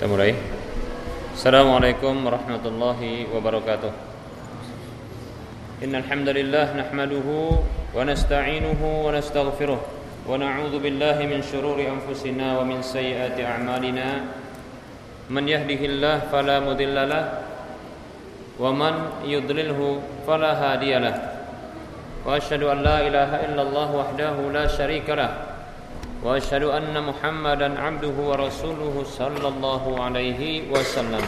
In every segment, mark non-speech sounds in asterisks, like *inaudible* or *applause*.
Kita mulai. Assalamualaikum warahmatullahi wabarakatuh. Innal hamdalillah nahmaduhu wa nasta'inuhu wa nastaghfiruh wa na'udzu billahi min shururi anfusina wa min sayyiati a'malina. Man yahdihillah fala mudilla wa man yudlilhu fala hadiya Wa asyhadu an la ilaha illallah wahdahu la syarika وأشهد أن محمدا عبده ورسوله صلى الله عليه وسلم.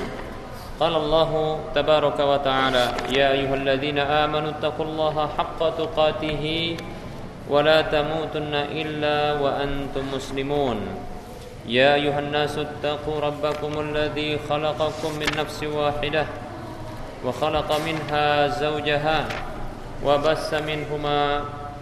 قال الله تبارك وتعالى يا أيها الذين آمنوا اتقوا الله حق تقاته ولا تموتن إلا وأنتم مسلمون. يا أيها الناس اتقوا ربكم الذي خلقكم من نفس واحدة وخلق منها زوجها وبث منهما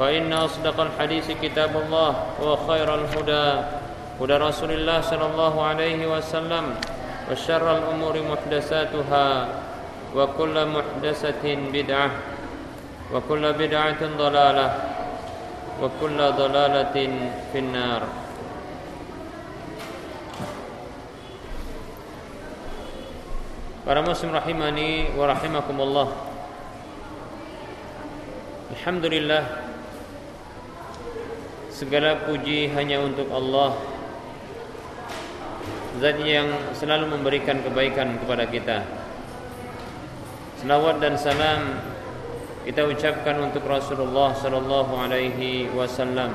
فإن أصدق الحديث كتاب الله وخير الهدى هدى رسول الله صلى الله عليه وسلم وشر الأمور محدثاتها وكل محدثة بدعة وكل بدعة ضلالة وكل ضلالة في النار Para muslim rahimani wa rahimakumullah Alhamdulillah Segala puji hanya untuk Allah Zat yang selalu memberikan kebaikan kepada kita. Selawat dan salam kita ucapkan untuk Rasulullah sallallahu alaihi wasallam.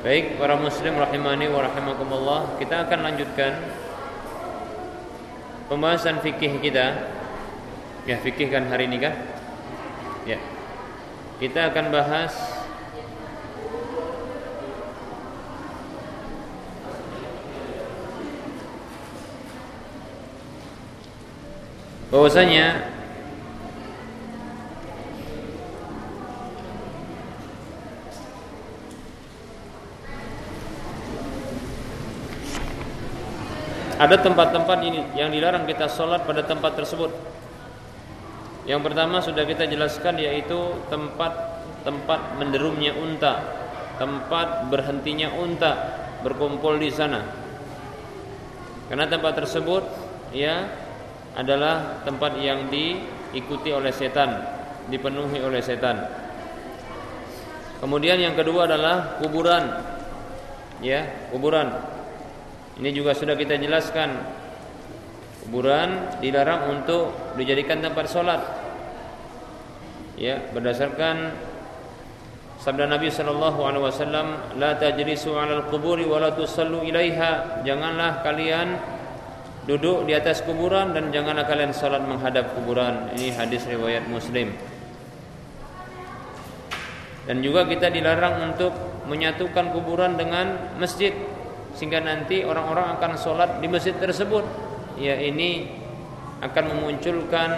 Baik para muslim rahimani wa rahimakumullah Kita akan lanjutkan Pembahasan fikih kita Ya fikih kan hari ini kan? Ya. Kita akan bahas bahwasanya ada tempat-tempat ini yang dilarang kita sholat pada tempat tersebut yang pertama sudah kita jelaskan yaitu tempat tempat menderumnya unta, tempat berhentinya unta berkumpul di sana. Karena tempat tersebut ya adalah tempat yang diikuti oleh setan, dipenuhi oleh setan. Kemudian yang kedua adalah kuburan. Ya, kuburan. Ini juga sudah kita jelaskan kuburan dilarang untuk dijadikan tempat sholat. Ya berdasarkan sabda Nabi sallallahu alaihi wasallam la tajlisu 'alal quburi wa la ilaiha. Janganlah kalian duduk di atas kuburan dan janganlah kalian salat menghadap kuburan. Ini hadis riwayat Muslim. Dan juga kita dilarang untuk menyatukan kuburan dengan masjid sehingga nanti orang-orang akan sholat di masjid tersebut ya ini akan memunculkan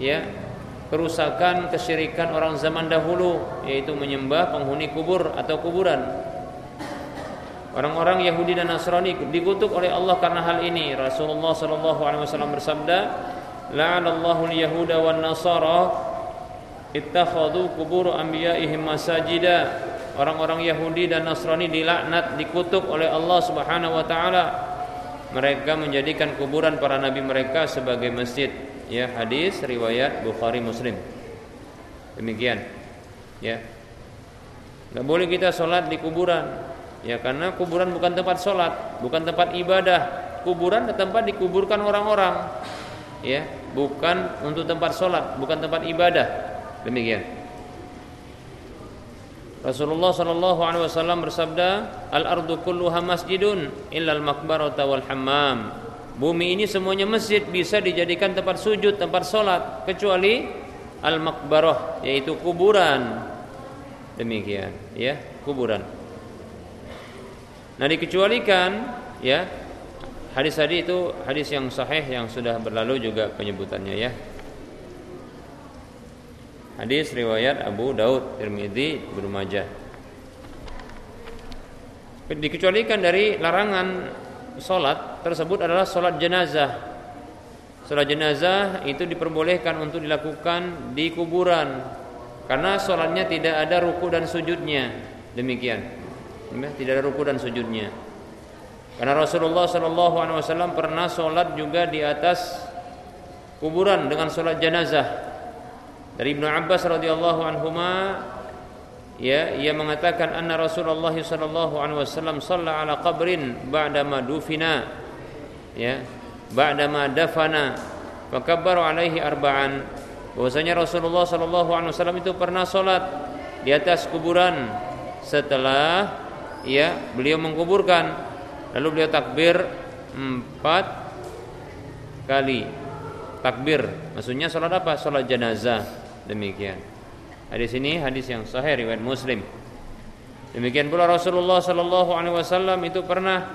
ya kerusakan kesyirikan orang zaman dahulu yaitu menyembah penghuni kubur atau kuburan. Orang-orang Yahudi dan Nasrani dikutuk oleh Allah karena hal ini. Rasulullah sallallahu alaihi wasallam bersabda, "La'anallahu al-yahuda wan nasara ittakhadhu qubur anbiya'ihim masajida." Orang-orang Yahudi dan Nasrani dilaknat, dikutuk oleh Allah Subhanahu wa taala mereka menjadikan kuburan para nabi mereka sebagai masjid. Ya hadis riwayat Bukhari Muslim. Demikian. Ya. Nggak boleh kita sholat di kuburan. Ya karena kuburan bukan tempat sholat bukan tempat ibadah. Kuburan tempat dikuburkan orang-orang. Ya bukan untuk tempat sholat bukan tempat ibadah. Demikian Rasulullah Shallallahu Alaihi Wasallam bersabda, al ardu kulluha masjidun illal makbarata wal hammam. Bumi ini semuanya masjid bisa dijadikan tempat sujud, tempat sholat kecuali al makbarah yaitu kuburan. Demikian, ya kuburan. Nah, dikecualikan ya hadis tadi itu hadis yang sahih yang sudah berlalu juga penyebutannya ya. Hadis riwayat Abu Daud, Tirmidzi, Ibnu Majah. Dikecualikan dari larangan salat tersebut adalah salat jenazah. Salat jenazah itu diperbolehkan untuk dilakukan di kuburan karena salatnya tidak ada ruku dan sujudnya. Demikian. Tidak ada ruku dan sujudnya. Karena Rasulullah Shallallahu Alaihi Wasallam pernah sholat juga di atas kuburan dengan sholat jenazah dari Ibnu Abbas radhiyallahu anhuma ya ia mengatakan anna Rasulullah sallallahu alaihi wasallam shalla ala qabrin ba'da ma dufina. Ya ba'da ma dafana wa kabbaru alaihi arba'an. Bahwasanya Rasulullah sallallahu alaihi wasallam itu pernah salat di atas kuburan. Setelah ya beliau mengkuburkan lalu beliau takbir empat kali. Takbir maksudnya salat apa? Salat jenazah Demikian. Hadis ini hadis yang sahih riwayat Muslim. Demikian pula Rasulullah sallallahu alaihi wasallam itu pernah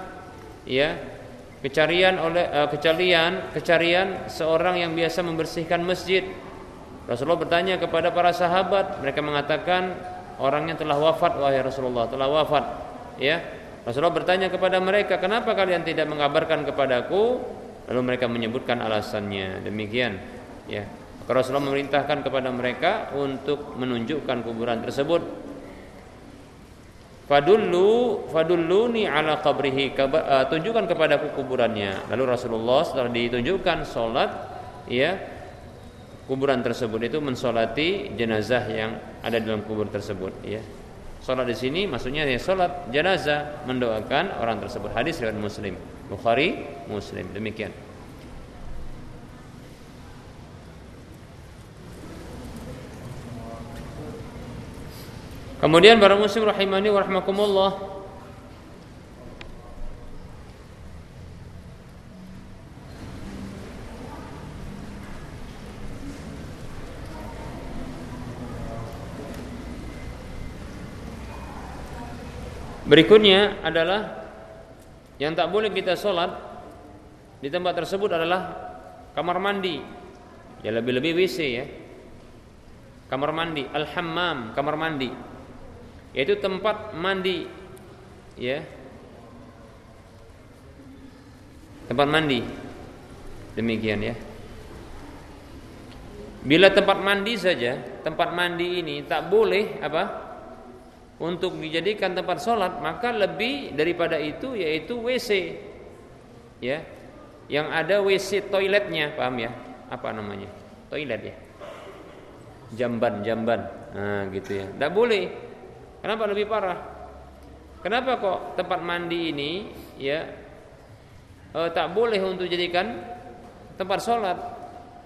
ya kecarian oleh uh, kecarian kecarian seorang yang biasa membersihkan masjid. Rasulullah bertanya kepada para sahabat, mereka mengatakan orangnya telah wafat wahai Rasulullah, telah wafat. Ya. Rasulullah bertanya kepada mereka, "Kenapa kalian tidak mengabarkan kepadaku?" Lalu mereka menyebutkan alasannya. Demikian, ya. Rasulullah memerintahkan kepada mereka untuk menunjukkan kuburan tersebut. Fadullu fadulluni ala qabrihi uh, tunjukkan kepadaku kuburannya. Lalu Rasulullah setelah ditunjukkan salat ya kuburan tersebut itu mensolati jenazah yang ada dalam kubur tersebut ya. Salat di sini maksudnya ya salat jenazah mendoakan orang tersebut. Hadis riwayat Muslim. Bukhari, Muslim. Demikian. Kemudian para muslim rahimani wa rahmakumullah Berikutnya adalah yang tak boleh kita sholat di tempat tersebut adalah kamar mandi. Ya lebih-lebih WC ya. Kamar mandi, al-hammam, kamar mandi yaitu tempat mandi ya. Tempat mandi. Demikian ya. Bila tempat mandi saja tempat mandi ini tak boleh apa untuk dijadikan tempat sholat maka lebih daripada itu yaitu WC ya. Yang ada WC toiletnya paham ya? Apa namanya? Toilet ya. Jamban jamban nah gitu ya. Tidak boleh Kenapa lebih parah? Kenapa kok tempat mandi ini ya eh, tak boleh untuk jadikan tempat sholat?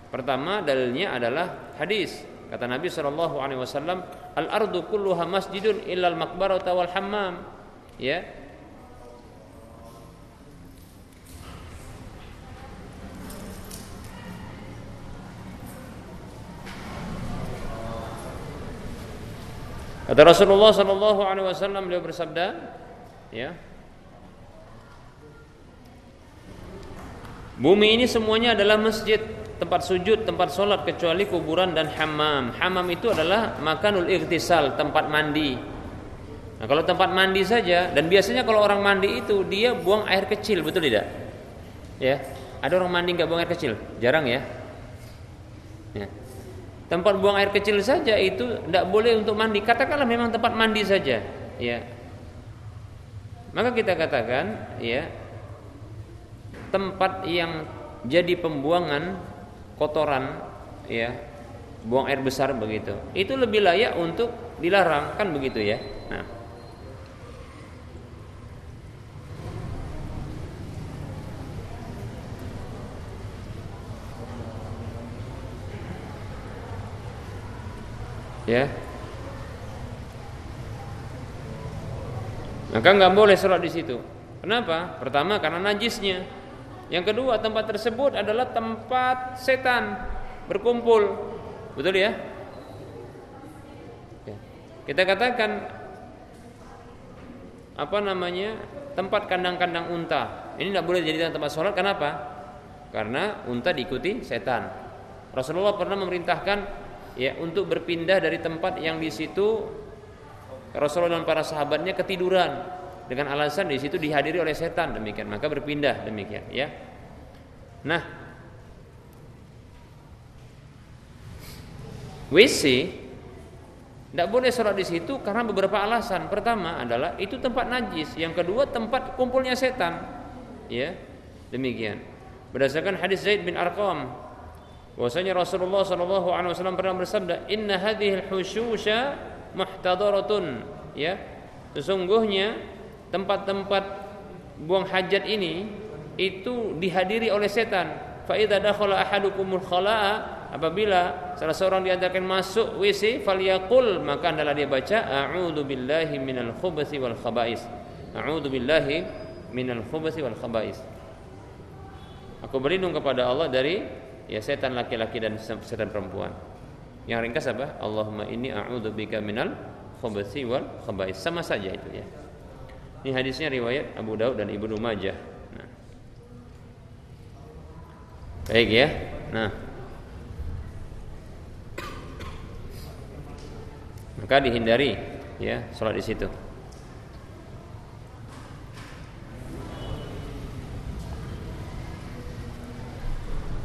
Pertama dalilnya adalah hadis kata Nabi Wasallam al ardu kulluha masjidun illal makbarata wal hammam ya Kata Rasulullah Shallallahu Alaihi Wasallam beliau bersabda, ya, bumi ini semuanya adalah masjid, tempat sujud, tempat sholat kecuali kuburan dan hammam. Hammam itu adalah makanul ikhtisal, tempat mandi. Nah, kalau tempat mandi saja dan biasanya kalau orang mandi itu dia buang air kecil, betul tidak? Ya, ada orang mandi nggak buang air kecil? Jarang ya. ya. Tempat buang air kecil saja itu tidak boleh untuk mandi. Katakanlah memang tempat mandi saja, ya. Maka kita katakan, ya, tempat yang jadi pembuangan kotoran, ya, buang air besar begitu, itu lebih layak untuk dilarang, kan begitu ya. Nah, ya maka nggak boleh sholat di situ kenapa pertama karena najisnya yang kedua tempat tersebut adalah tempat setan berkumpul betul ya, ya. kita katakan apa namanya tempat kandang-kandang unta. Ini tidak boleh jadi tempat sholat. Kenapa? Karena unta diikuti setan. Rasulullah pernah memerintahkan ya untuk berpindah dari tempat yang di situ Rasulullah dan para sahabatnya ketiduran dengan alasan di situ dihadiri oleh setan demikian maka berpindah demikian ya nah WC tidak boleh sholat di situ karena beberapa alasan. Pertama adalah itu tempat najis. Yang kedua tempat kumpulnya setan. Ya, demikian. Berdasarkan hadis Zaid bin Arqam, bahwasanya Rasulullah Shallallahu Alaihi Wasallam pernah bersabda, Inna hadhil hushusha muhtadaratun. Ya, sesungguhnya tempat-tempat buang hajat ini itu dihadiri oleh setan. Fa idza dakhala ahadukumul khala'a apabila salah seorang di antara masuk WC falyaqul maka adalah dia baca a'udzu billahi minal khubuthi wal khaba'is a'udzu billahi minal khubuthi wal khaba'is aku berlindung kepada Allah dari ya setan laki-laki dan setan perempuan. Yang ringkas apa? Allahumma inni a'udzu bika minal khubuthi wal khaba'is. Sama saja itu ya. Ini hadisnya riwayat Abu Daud dan Ibnu Majah. Nah. baik ya. Nah. Maka dihindari ya sholat di situ.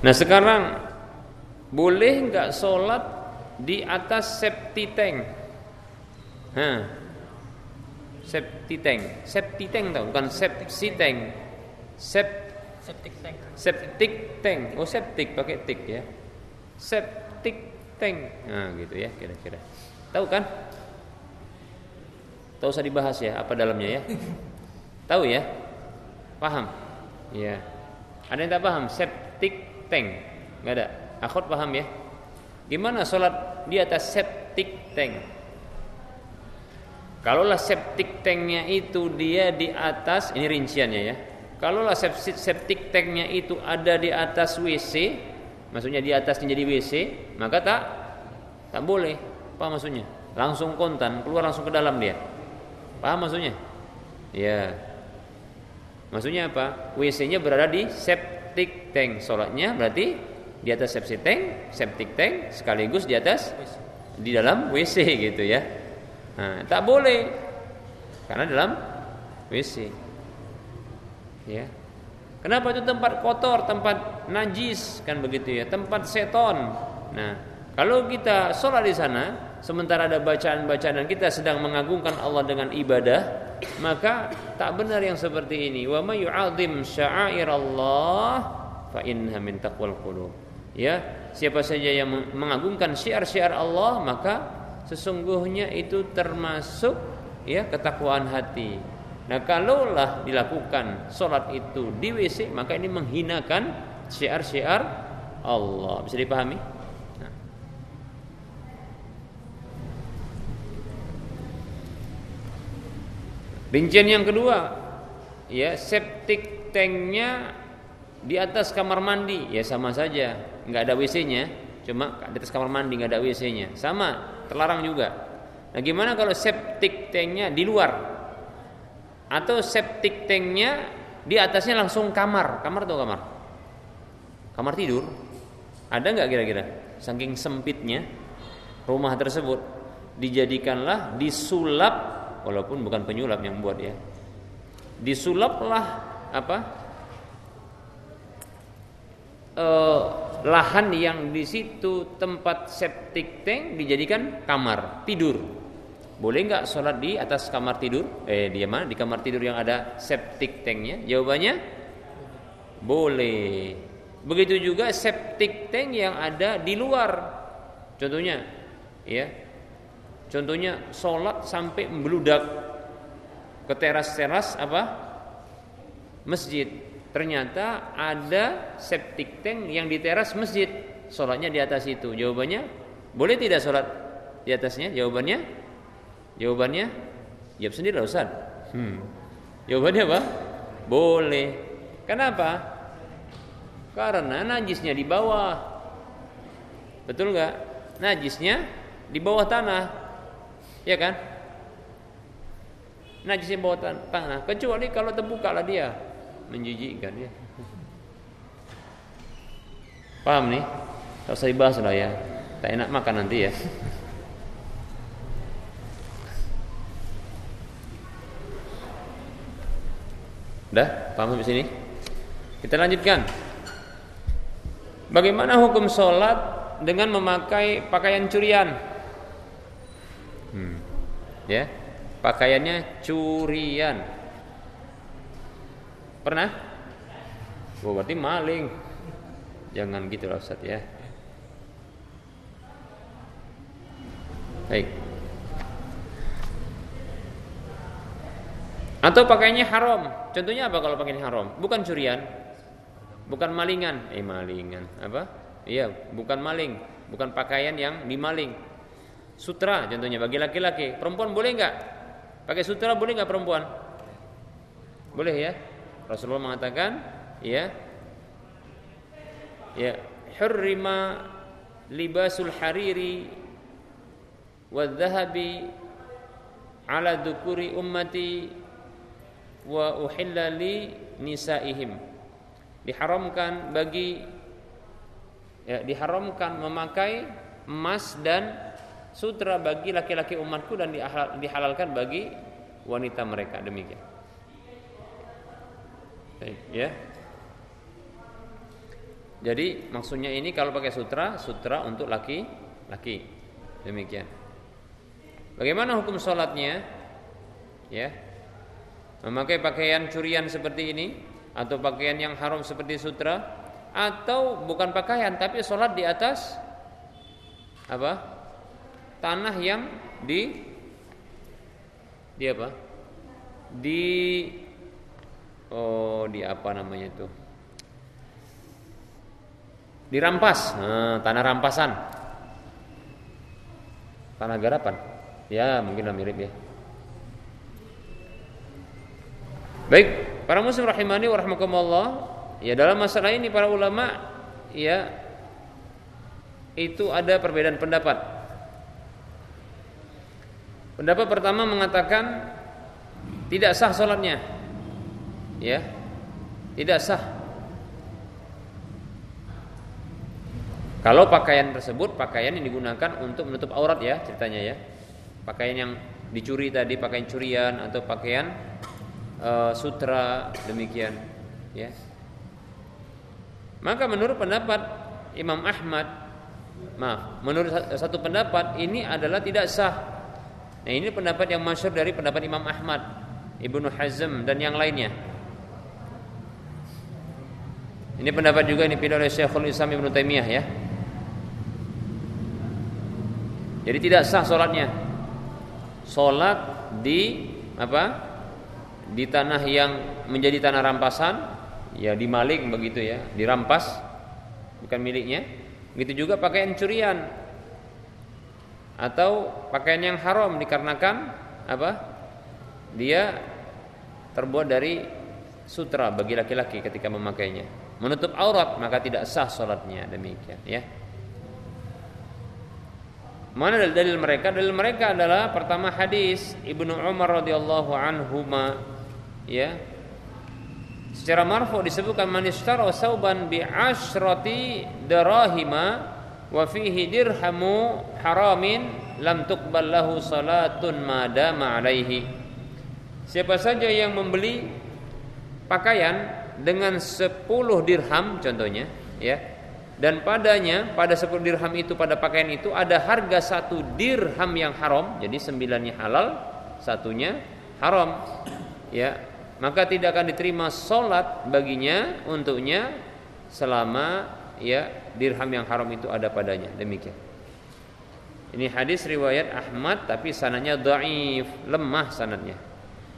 Nah sekarang boleh nggak sholat di atas septi tank? Hah. Septi tank, septi tank tau, bukan sepsi tank. Sep septic tank. Septic tank. Oh septic pakai tik ya. Septic tank. Nah gitu ya kira-kira. Tahu kan? Tahu usah dibahas ya apa dalamnya ya? *laughs* Tahu ya? Paham? Ya. Ada yang tak paham? Septic tank. Enggak ada. Akhwat paham ya? Gimana sholat di atas septic tank? Kalaulah septic tanknya itu dia di atas, ini rinciannya ya. Kalaulah septic tanknya itu ada di atas WC, maksudnya di atas menjadi WC, maka tak tak boleh. Apa maksudnya? Langsung kontan, keluar langsung ke dalam dia. Paham maksudnya? Ya. Maksudnya apa? WC-nya berada di septic tank. Sholatnya berarti di atas septic tank, septic tank sekaligus di atas di dalam WC gitu ya. Nah, tak boleh karena dalam WC. Ya. Kenapa itu tempat kotor, tempat najis kan begitu ya, tempat seton. Nah, kalau kita sholat di sana, sementara ada bacaan-bacaan kita sedang mengagungkan Allah dengan ibadah, maka tak benar yang seperti ini. Wa may yu'adzim sya'airallah fa innaha min taqwal qulub. Ya, siapa saja yang mengagungkan syiar-syiar Allah, maka sesungguhnya itu termasuk ya ketakwaan hati. Nah, kalaulah dilakukan sholat itu di WC, maka ini menghinakan syiar-syiar Allah. Bisa dipahami? Rincian yang kedua, ya septic tanknya di atas kamar mandi, ya sama saja, nggak ada WC-nya, cuma di atas kamar mandi nggak ada WC-nya, sama, terlarang juga. Nah, gimana kalau septic tanknya di luar, atau septic tanknya di atasnya langsung kamar, kamar atau kamar, kamar tidur, ada nggak kira-kira? Saking sempitnya rumah tersebut dijadikanlah disulap walaupun bukan penyulap yang buat ya. Disulaplah apa? E, lahan yang di situ tempat septic tank dijadikan kamar tidur. Boleh nggak sholat di atas kamar tidur? Eh dia mana? Di kamar tidur yang ada septic tanknya? Jawabannya boleh. Begitu juga septic tank yang ada di luar. Contohnya ya Contohnya sholat sampai membeludak ke teras-teras apa masjid. Ternyata ada septic tank yang di teras masjid. Sholatnya di atas itu. Jawabannya boleh tidak sholat di atasnya? Jawabannya jawabannya jawab sendiri lah Ustaz. Hmm. Jawabannya apa? Boleh. Kenapa? Karena najisnya di bawah. Betul nggak? Najisnya di bawah tanah. Ya kan? najisnya bawah tanah kecuali kalau terbuka lah dia menjijikkan ya paham nih tak usah dibahas lah ya tak enak makan nanti ya Dah, paham di sini? Kita lanjutkan. Bagaimana hukum sholat dengan memakai pakaian curian? Ya, pakaiannya curian. Pernah? Oh, berarti maling. Jangan gitu lah Ustaz ya. Baik. Atau pakainya haram. Contohnya apa kalau pakainya haram? Bukan curian, bukan malingan. Eh malingan apa? Iya, bukan maling, bukan pakaian yang dimaling. Sutra contohnya bagi laki-laki. Perempuan boleh nggak? Pakai sutra boleh nggak perempuan? Boleh ya. Rasulullah mengatakan, ya, ya, hurrima libasul hariri wa dhahabi ala dukuri ummati wa uhilla li nisaihim diharamkan bagi ya, diharamkan memakai emas dan sutra bagi laki-laki umatku dan dihalalkan bagi wanita mereka. Demikian. Baik, ya. Jadi maksudnya ini kalau pakai sutra sutra untuk laki-laki demikian. Bagaimana hukum sholatnya? Ya. Memakai pakaian curian seperti ini atau pakaian yang haram seperti sutra atau bukan pakaian tapi sholat di atas apa tanah yang di di apa? Di oh di apa namanya itu? Dirampas nah, tanah rampasan. Tanah garapan. Ya mungkin mirip ya. Baik, para muslim rahimani wa rahmakumullah, ya dalam masalah ini para ulama ya itu ada perbedaan pendapat. Pendapat pertama mengatakan tidak sah sholatnya, ya, tidak sah. Kalau pakaian tersebut pakaian yang digunakan untuk menutup aurat ya ceritanya ya, pakaian yang dicuri tadi pakaian curian atau pakaian uh, sutra demikian ya. Maka menurut pendapat Imam Ahmad maaf menurut satu pendapat ini adalah tidak sah nah ini pendapat yang masyhur dari pendapat Imam Ahmad Ibnu Hazm dan yang lainnya. Ini pendapat juga ini oleh Syekhul Islam Ibnu Taimiyah ya. Jadi tidak sah sholatnya sholat di apa di tanah yang menjadi tanah rampasan ya dimaling begitu ya dirampas bukan miliknya. Begitu juga pakaian curian atau pakaian yang haram dikarenakan apa? Dia terbuat dari sutra bagi laki-laki ketika memakainya. Menutup aurat maka tidak sah sholatnya. Demikian ya. Mana dalil, mereka? Dalil mereka adalah pertama hadis Ibnu Umar radhiyallahu anhu ya. Secara marfu disebutkan man ishtara sauban bi asyrati darahima wa fihi dirhamu haramin lam tuqbal lahu salatun madama alaihi. Siapa saja yang membeli pakaian dengan 10 dirham contohnya ya dan padanya pada 10 dirham itu pada pakaian itu ada harga satu dirham yang haram jadi sembilannya halal satunya haram ya maka tidak akan diterima solat baginya untuknya selama ya dirham yang haram itu ada padanya. Demikian. Ini hadis riwayat Ahmad tapi sanadnya dhaif lemah sanadnya.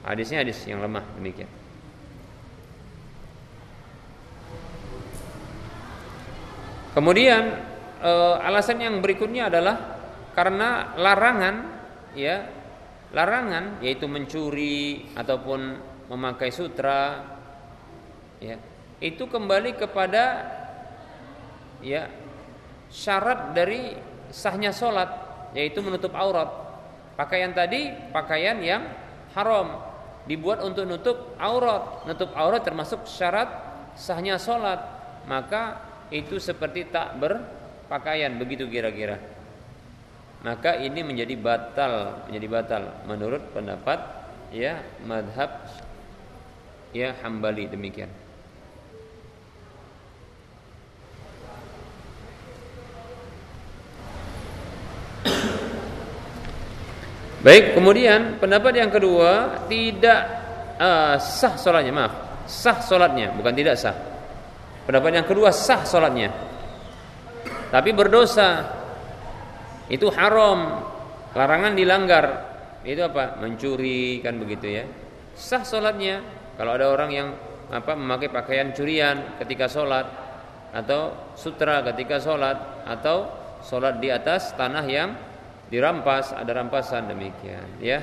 Hadisnya hadis yang lemah demikian. Kemudian e, alasan yang berikutnya adalah karena larangan ya larangan yaitu mencuri ataupun memakai sutra ya itu kembali kepada ya syarat dari sahnya sholat yaitu menutup aurat pakaian tadi pakaian yang haram dibuat untuk nutup aurat. Nutup aurat termasuk syarat sahnya sholat. Maka itu seperti tak berpakaian begitu kira-kira. Maka ini menjadi batal, menjadi batal menurut pendapat ya madhab ya Hambali demikian. Baik, kemudian pendapat yang kedua tidak uh, sah sholatnya, maaf, sah sholatnya, bukan tidak sah. Pendapat yang kedua sah sholatnya, tapi berdosa, itu haram, larangan dilanggar, itu apa? Mencuri kan begitu ya. Sah sholatnya, kalau ada orang yang apa memakai pakaian curian ketika sholat atau sutra ketika sholat atau sholat di atas tanah yang dirampas, ada rampasan demikian, ya.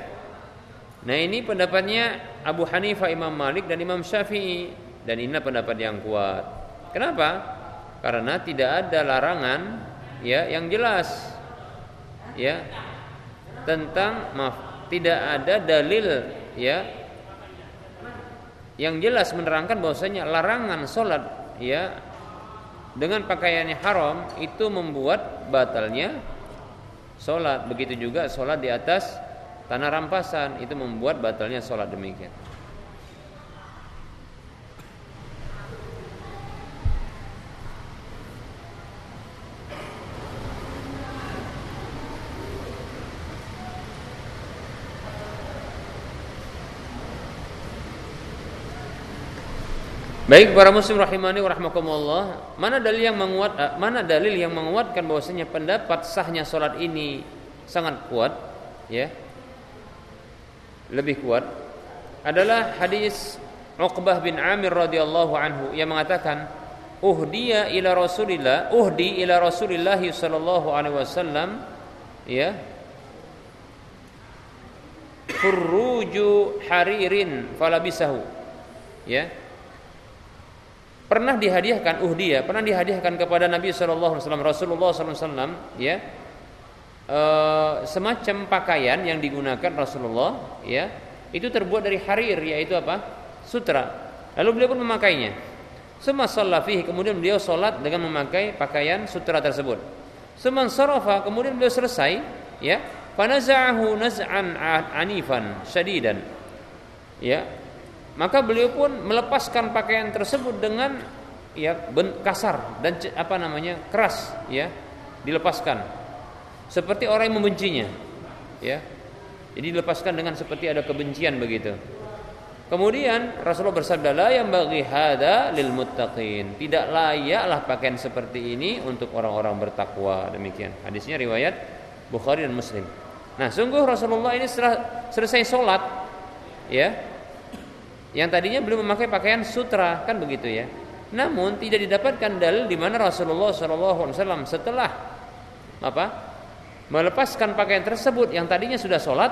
Nah, ini pendapatnya Abu Hanifah, Imam Malik dan Imam Syafi'i dan ini pendapat yang kuat. Kenapa? Karena tidak ada larangan ya yang jelas ya tentang maaf tidak ada dalil ya yang jelas menerangkan bahwasanya larangan sholat ya dengan pakaiannya haram itu membuat batalnya sholat. Begitu juga sholat di atas tanah rampasan. Itu membuat batalnya sholat demikian Baik para muslim rahimani warahmatullah, mana dalil yang menguat eh, mana dalil yang menguatkan bahwasanya pendapat sahnya salat ini sangat kuat ya. Lebih kuat adalah hadis Uqbah bin Amir radhiyallahu anhu yang mengatakan uhdiya ila Rasulillah uhdi ila Rasulillah sallallahu alaihi wasallam ya? Furruju haririn falabisahu ya pernah dihadiahkan uhdiyah, pernah dihadiahkan kepada Nabi wasallam Rasulullah wasallam ya. E, semacam pakaian yang digunakan Rasulullah ya, itu terbuat dari harir yaitu apa? sutra. Lalu beliau pun memakainya. Semua fihi kemudian beliau sholat dengan memakai pakaian sutra tersebut. Seman sarafa kemudian beliau selesai ya, fanaza'ahu naz'an anifan syadidan. Ya, maka beliau pun melepaskan pakaian tersebut dengan ya kasar dan apa namanya keras ya dilepaskan. Seperti orang yang membencinya ya. Jadi dilepaskan dengan seperti ada kebencian begitu. Kemudian Rasulullah bersabda la yang bagi hada lil muttaqin. Tidak layaklah pakaian seperti ini untuk orang-orang bertakwa. Demikian. Hadisnya riwayat Bukhari dan Muslim. Nah sungguh Rasulullah ini setelah selesai sholat ya yang tadinya belum memakai pakaian sutra kan begitu ya. Namun tidak didapatkan dalil di mana Rasulullah SAW setelah apa melepaskan pakaian tersebut yang tadinya sudah sholat,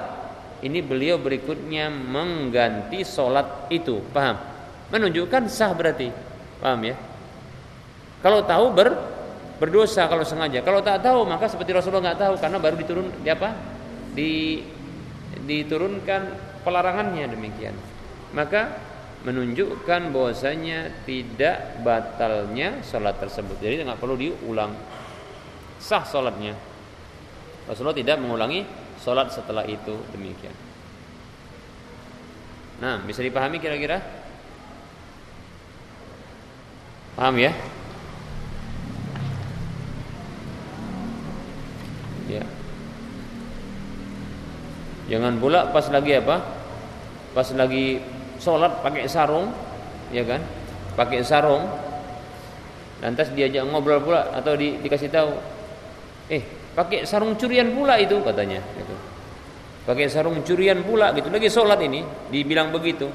ini beliau berikutnya mengganti sholat itu, paham? Menunjukkan sah berarti, paham ya? Kalau tahu ber berdosa kalau sengaja. Kalau tak tahu maka seperti Rasulullah nggak tahu karena baru diturun di apa? Di diturunkan pelarangannya demikian maka menunjukkan bahwasanya tidak batalnya sholat tersebut. Jadi nggak perlu diulang. Sah sholatnya. Rasulullah tidak mengulangi sholat setelah itu demikian. Nah, bisa dipahami kira-kira? Paham ya? Ya. Jangan pula pas lagi apa? Pas lagi sholat pakai sarung, ya kan? Pakai sarung. Lantas diajak ngobrol pula atau di, dikasih tahu, eh pakai sarung curian pula itu katanya. Gitu. Pakai sarung curian pula gitu. Lagi sholat ini dibilang begitu.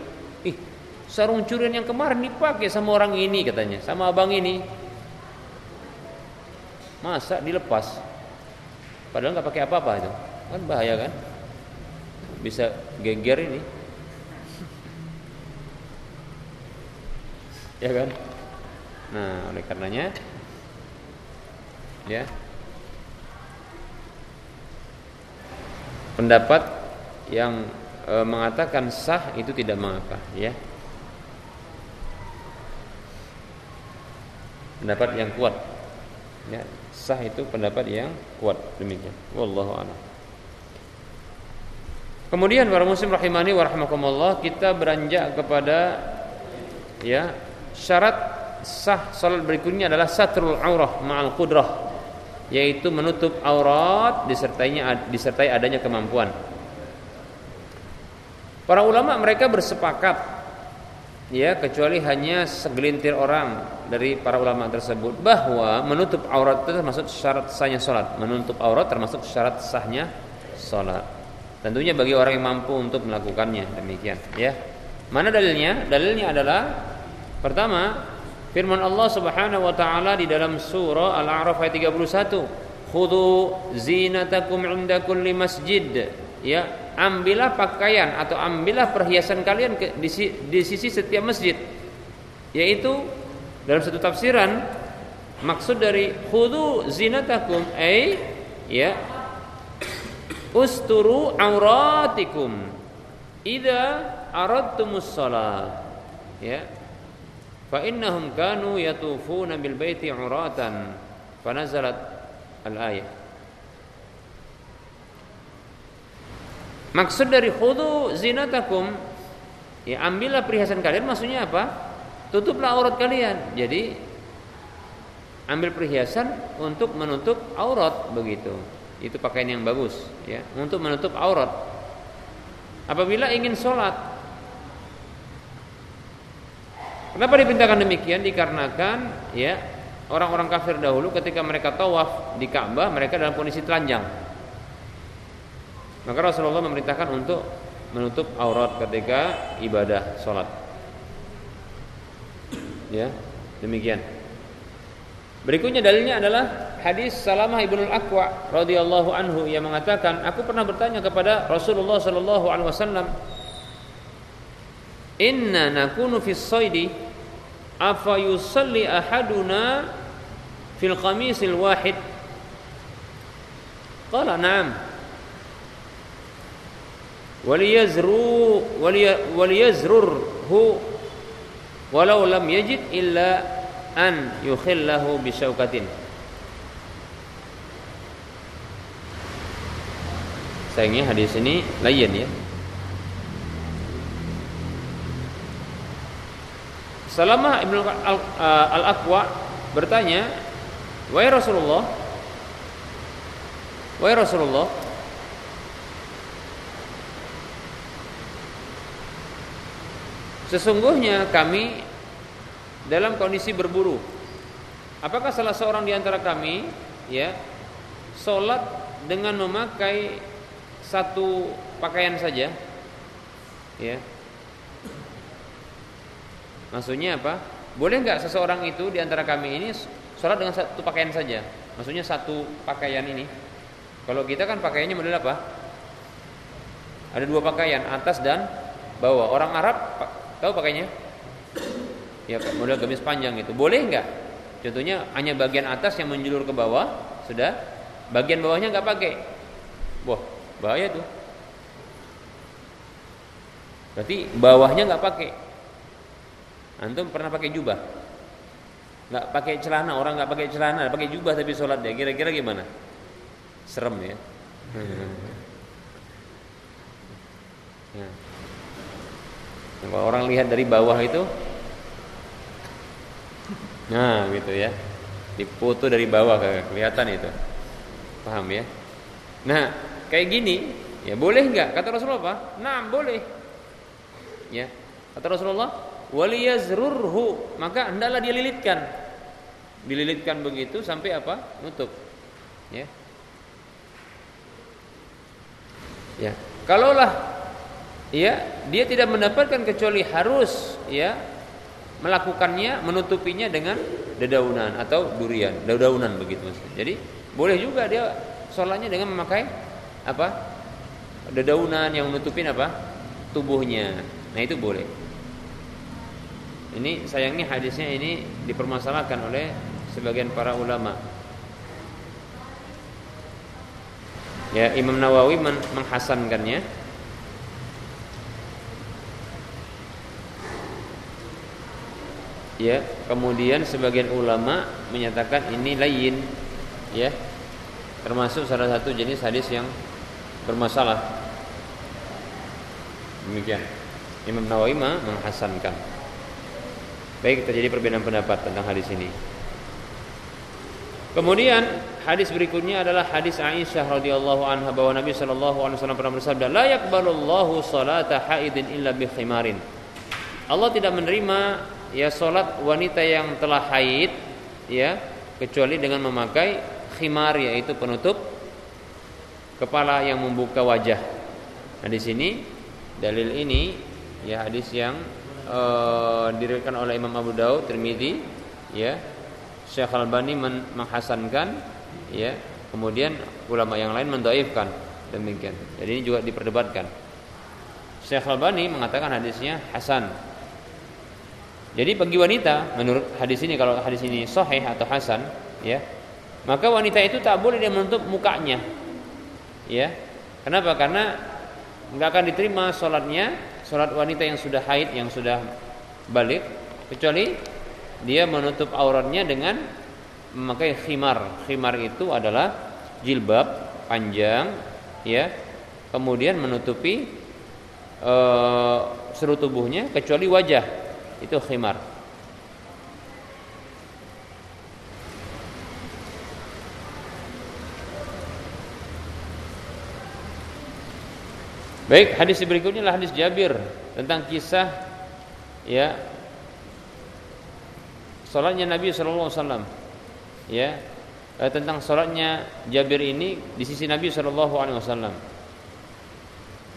Ih sarung curian yang kemarin dipakai sama orang ini katanya, sama abang ini. Masa dilepas? Padahal nggak pakai apa-apa itu, kan bahaya kan? Bisa geger ini. Ya kan? Nah oleh karenanya ya. Pendapat yang e, mengatakan sah itu tidak mengapa ya. Pendapat yang kuat ya. Sah itu pendapat yang kuat demikian. Wallahu a'lam. Kemudian para muslim rahimani wa kita beranjak kepada ya syarat sah salat berikutnya adalah satrul aurah ma'al qudrah yaitu menutup aurat disertainya disertai adanya kemampuan. Para ulama mereka bersepakat ya kecuali hanya segelintir orang dari para ulama tersebut bahwa menutup aurat itu termasuk syarat sahnya sholat menutup aurat termasuk syarat sahnya sholat tentunya bagi orang yang mampu untuk melakukannya demikian ya. Mana dalilnya? Dalilnya adalah pertama firman Allah Subhanahu wa taala di dalam surah Al-A'raf ayat 31 khudhu zinatakum 'inda kulli masjid. Ya ambillah pakaian atau ambillah perhiasan kalian ke, di, di sisi setiap masjid. Yaitu dalam satu tafsiran maksud dari khudu zinatakum ay ya usturu auratikum. Idza aradtumus shalah ya fa innahum kanu yatufuna bil baiti uratan Maksud dari khudu zinatakum ya ambillah perhiasan kalian maksudnya apa? Tutuplah aurat kalian. Jadi ambil perhiasan untuk menutup aurat begitu. Itu pakaian yang bagus ya, untuk menutup aurat. Apabila ingin sholat Kenapa diperintahkan demikian? Dikarenakan ya orang-orang kafir dahulu ketika mereka tawaf di Ka'bah mereka dalam kondisi telanjang. Maka Rasulullah memerintahkan untuk menutup aurat ketika ibadah sholat. Ya, demikian. Berikutnya dalilnya adalah hadis Salamah ibnul Aqwa radhiyallahu anhu yang mengatakan, aku pernah bertanya kepada Rasulullah sallallahu alaihi wasallam, "Inna nakunu saidi afa yusalli ahaduna fil qamisil wahid?" Qala, "Na'am." waliyazru waliyazrurhu walau lam yajid illa an yukhillahu bisyaukatin sayangnya hadis ini lain ya Salamah Ibnu Al-Aqwa bertanya, "Wahai Rasulullah, wahai Rasulullah, Sesungguhnya kami dalam kondisi berburu. Apakah salah seorang di antara kami ya sholat dengan memakai satu pakaian saja? Ya. Maksudnya apa? Boleh nggak seseorang itu di antara kami ini sholat dengan satu pakaian saja? Maksudnya satu pakaian ini. Kalau kita kan pakaiannya model apa? Ada dua pakaian, atas dan bawah. Orang Arab Tahu pakainya? Ya model gamis panjang itu. Boleh nggak? Contohnya hanya bagian atas yang menjulur ke bawah, sudah. Bagian bawahnya nggak pakai. Wah, bahaya tuh. Berarti bawahnya nggak pakai. Antum pernah pakai jubah? Nggak pakai celana, orang nggak pakai celana, pakai jubah tapi sholat ya. Kira-kira gimana? Serem ya. *laughs* ya. Kalau orang lihat dari bawah itu Nah gitu ya Dipoto dari bawah kelihatan itu Paham ya Nah kayak gini Ya boleh nggak kata Rasulullah apa? Nah boleh Ya kata Rasulullah waliyazrurhu. Maka hendaklah dia lilitkan. Dililitkan begitu sampai apa? Nutup. Ya. Ya. Kalaulah ya dia tidak mendapatkan kecuali harus ya melakukannya menutupinya dengan dedaunan atau durian. Dedaunan begitu jadi boleh juga dia sholatnya dengan memakai apa? Dedaunan yang menutupin apa? Tubuhnya. Nah itu boleh ini sayangnya hadisnya ini dipermasalahkan oleh sebagian para ulama. Ya, Imam Nawawi men menghasankannya. Ya, kemudian sebagian ulama menyatakan ini lain. Ya. Termasuk salah satu jenis hadis yang bermasalah. Demikian. Imam Nawawi menghasankan baik terjadi perbedaan pendapat tentang hadis ini Kemudian hadis berikutnya adalah hadis Aisyah radhiyallahu anha bahwa Nabi sallallahu alaihi wasallam pernah bersabda, "La yaqbalullahu salata haidin illa bi khimarin." Allah tidak menerima ya salat wanita yang telah haid ya kecuali dengan memakai khimar yaitu penutup kepala yang membuka wajah. Nah di sini dalil ini ya hadis yang uh, diriwayatkan oleh Imam Abu Daud, Tirmizi ya. Syekh Al-Albani menghasankan ya. Kemudian ulama yang lain mendoifkan demikian. Jadi ini juga diperdebatkan. Syekh Al-Albani mengatakan hadisnya hasan. Jadi bagi wanita menurut hadis ini kalau hadis ini sahih atau hasan ya maka wanita itu tak boleh dia menutup mukanya ya. Kenapa? Karena nggak akan diterima sholatnya sholat wanita yang sudah haid yang sudah balik kecuali dia menutup auratnya dengan memakai khimar. Khimar itu adalah jilbab panjang ya. Kemudian menutupi uh, seluruh tubuhnya kecuali wajah. Itu khimar. Baik, hadis berikutnya adalah hadis Jabir tentang kisah ya Salatnya Nabi Shallallahu Alaihi Wasallam, ya eh, tentang salatnya Jabir ini di sisi Nabi Shallallahu Alaihi Wasallam.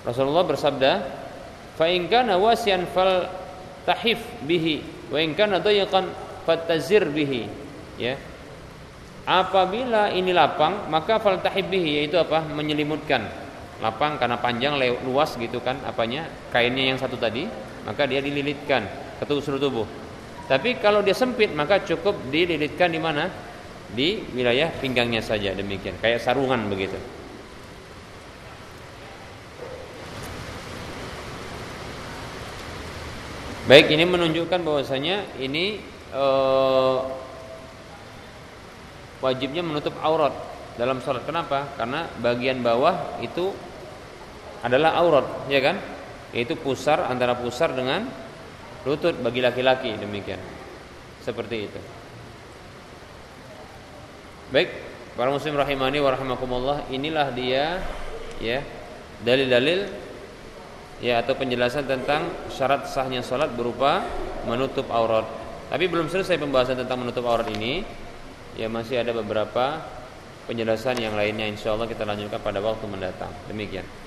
Rasulullah bersabda, "Fa in kana wasian fal tahif bihi, wa in kana dayiqan fatazir bihi." Ya. Apabila ini lapang, maka fal tahif bihi yaitu apa? Menyelimutkan. Lapang karena panjang luas gitu kan apanya? Kainnya yang satu tadi, maka dia dililitkan ke seluruh tubuh. Tapi kalau dia sempit maka cukup dililitkan di mana? Di wilayah pinggangnya saja demikian, kayak sarungan begitu. Baik, ini menunjukkan bahwasanya ini uh, wajibnya menutup aurat dalam sholat. Kenapa? Karena bagian bawah itu adalah aurat, ya kan? Yaitu pusar antara pusar dengan lutut bagi laki-laki demikian. Seperti itu. Baik para muslim rahimani wa rahimakumullah inilah dia ya dalil-dalil ya atau penjelasan tentang syarat sahnya salat berupa menutup aurat. Tapi belum selesai pembahasan tentang menutup aurat ini ya masih ada beberapa penjelasan yang lainnya. Insya Allah kita lanjutkan pada waktu mendatang. Demikian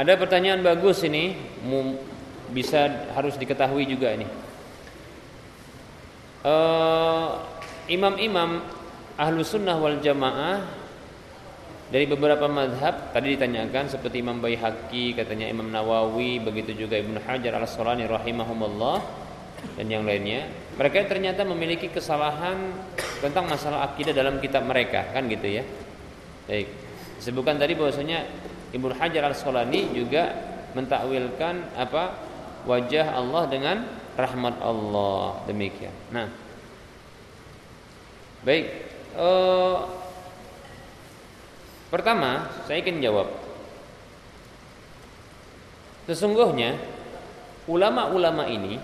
Ada pertanyaan bagus ini, bisa harus diketahui juga ini. Uh, imam-imam ahlu sunnah wal jamaah dari beberapa madhab tadi ditanyakan seperti Imam Baihaqi katanya Imam Nawawi begitu juga Ibnu Hajar al Asqalani rahimahumullah dan yang lainnya. Mereka ternyata memiliki kesalahan tentang masalah akidah dalam kitab mereka kan gitu ya? Baik. Disebutkan tadi bahwasanya Ibnu Hajar Al Asqalani juga mentakwilkan apa wajah Allah dengan rahmat Allah demikian. Nah, baik. Uh, pertama, saya ingin jawab. Sesungguhnya ulama-ulama ini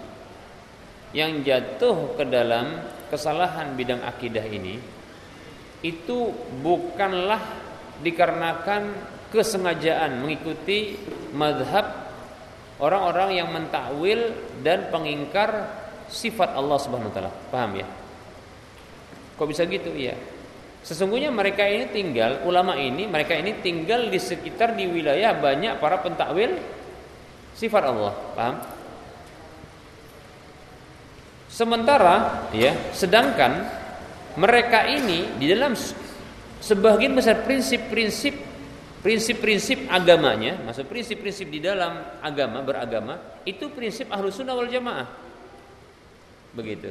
yang jatuh ke dalam kesalahan bidang akidah ini itu bukanlah dikarenakan kesengajaan mengikuti madhab orang-orang yang mentakwil dan pengingkar sifat Allah Subhanahu wa taala. Paham ya? Kok bisa gitu? Iya. Sesungguhnya mereka ini tinggal ulama ini, mereka ini tinggal di sekitar di wilayah banyak para pentakwil sifat Allah. Paham? Sementara ya, sedangkan mereka ini di dalam sebagian besar prinsip-prinsip prinsip-prinsip agamanya, maksud prinsip-prinsip di dalam agama beragama itu prinsip ahlu sunnah wal jamaah. Begitu.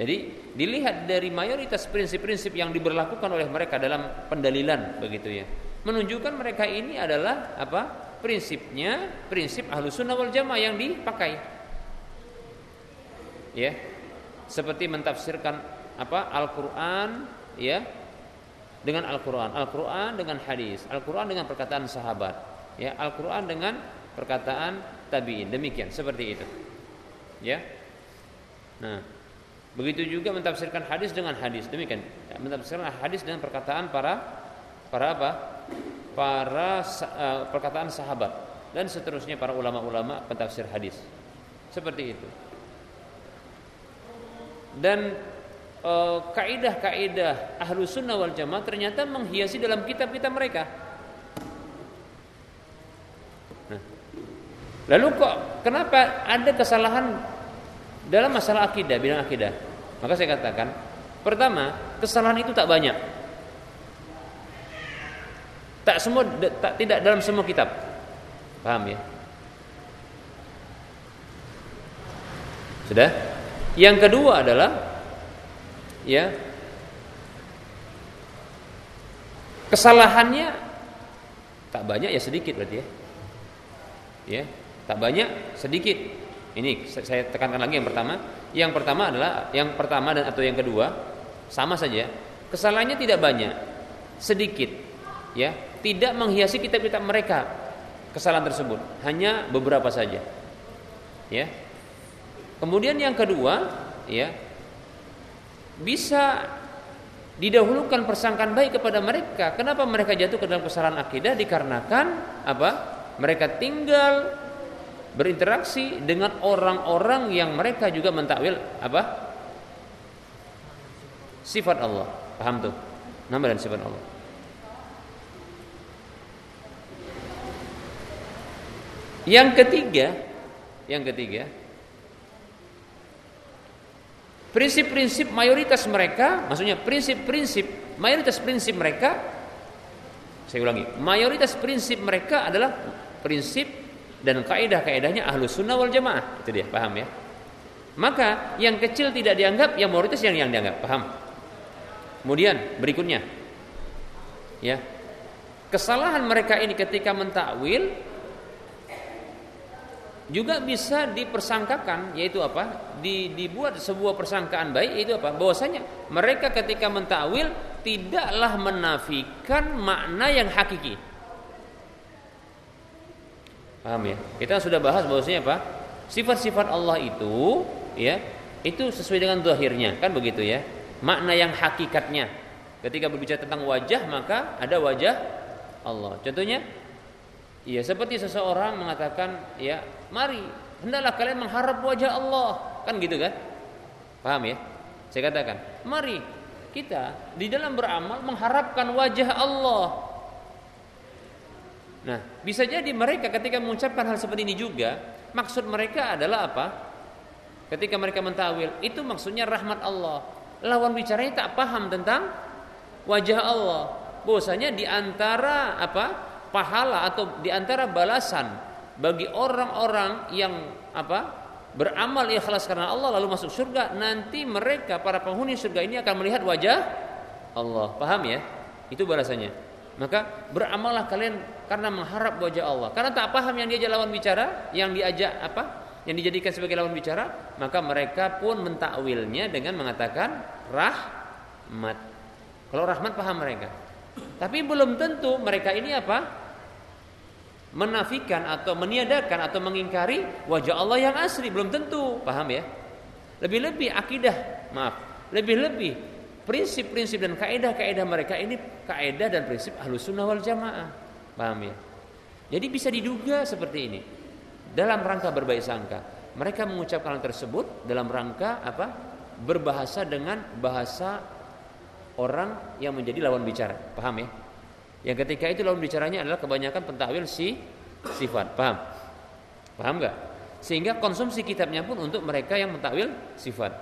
Jadi dilihat dari mayoritas prinsip-prinsip yang diberlakukan oleh mereka dalam pendalilan begitu ya, menunjukkan mereka ini adalah apa? Prinsipnya prinsip ahlu sunnah wal jamaah yang dipakai. Ya, seperti mentafsirkan apa Al-Qur'an ya dengan Al-Qur'an, Al-Qur'an dengan hadis, Al-Qur'an dengan perkataan sahabat, ya, Al-Qur'an dengan perkataan tabi'in. Demikian seperti itu. Ya. Nah, begitu juga mentafsirkan hadis dengan hadis. Demikian. Ya, mentafsirkan hadis dengan perkataan para para apa? Para uh, perkataan sahabat dan seterusnya para ulama-ulama pentafsir hadis. Seperti itu. Dan kaidah-kaidah ahlu sunnah wal jamaah ternyata menghiasi dalam kitab-kitab mereka. Nah, lalu kok kenapa ada kesalahan dalam masalah akidah, bidang akidah? Maka saya katakan, pertama, kesalahan itu tak banyak. Tak semua tak tidak dalam semua kitab. Paham ya? Sudah? Yang kedua adalah ya. Kesalahannya tak banyak ya sedikit berarti ya. Ya tak banyak sedikit. Ini saya tekankan lagi yang pertama. Yang pertama adalah yang pertama dan atau yang kedua sama saja kesalahannya tidak banyak sedikit. Ya tidak menghiasi kitab-kitab mereka kesalahan tersebut. Hanya beberapa saja. Ya. Kemudian yang kedua ya bisa didahulukan persangkaan baik kepada mereka. Kenapa mereka jatuh ke dalam kesalahan akidah? Dikarenakan apa? Mereka tinggal berinteraksi dengan orang-orang yang mereka juga mentakwil apa? Sifat Allah. Paham tuh? Nama dan sifat Allah. Yang ketiga, yang ketiga, prinsip-prinsip mayoritas mereka, maksudnya prinsip-prinsip mayoritas prinsip mereka saya ulangi, mayoritas prinsip mereka adalah prinsip dan kaidah-kaidahnya ahlu sunnah wal jamaah. Itu dia paham ya? Maka yang kecil tidak dianggap yang mayoritas yang yang dianggap paham? Kemudian berikutnya. Ya. Kesalahan mereka ini ketika mentakwil juga bisa dipersangkakan yaitu apa? Di, dibuat sebuah persangkaan baik yaitu apa? Bahwasanya mereka ketika mentakwil tidaklah menafikan makna yang hakiki. Paham ya? Kita sudah bahas bahwasanya apa? Sifat-sifat Allah itu ya itu sesuai dengan zahirnya. Kan begitu ya? Makna yang hakikatnya. Ketika berbicara tentang wajah maka ada wajah Allah. Contohnya Iya, seperti seseorang mengatakan, ya, mari hendaklah kalian mengharap wajah Allah, kan gitu kan? Paham ya? Saya katakan, mari kita di dalam beramal mengharapkan wajah Allah. Nah, bisa jadi mereka ketika mengucapkan hal seperti ini juga, maksud mereka adalah apa? Ketika mereka mentawil, itu maksudnya rahmat Allah. Lawan bicaranya tak paham tentang wajah Allah. Bahwasanya di antara apa? Pahala atau di antara balasan bagi orang-orang yang apa beramal ikhlas karena Allah lalu masuk surga nanti mereka para penghuni surga ini akan melihat wajah Allah. Paham ya? Itu balasannya. Maka beramallah kalian karena mengharap wajah Allah. Karena tak paham yang diajak lawan bicara yang diajak apa yang dijadikan sebagai lawan bicara maka mereka pun mentakwilnya dengan mengatakan rahmat. Kalau rahmat paham mereka tapi belum tentu mereka ini apa? Menafikan atau meniadakan atau mengingkari wajah Allah yang asli. Belum tentu. Paham ya? Lebih-lebih akidah maaf lebih-lebih prinsip-prinsip dan kaedah-kaedah mereka ini kaedah dan prinsip ahlus sunnah wal jamaah. Paham ya? Jadi bisa diduga seperti ini. Dalam rangka berbaik sangka mereka mengucapkan hal tersebut dalam rangka apa? Berbahasa dengan bahasa orang yang menjadi lawan bicara paham ya yang ketika itu lawan bicaranya adalah kebanyakan pentakwil si sifat. Paham? Paham nggak? sehingga konsumsi kitabnya pun untuk mereka yang mentakwil sifat.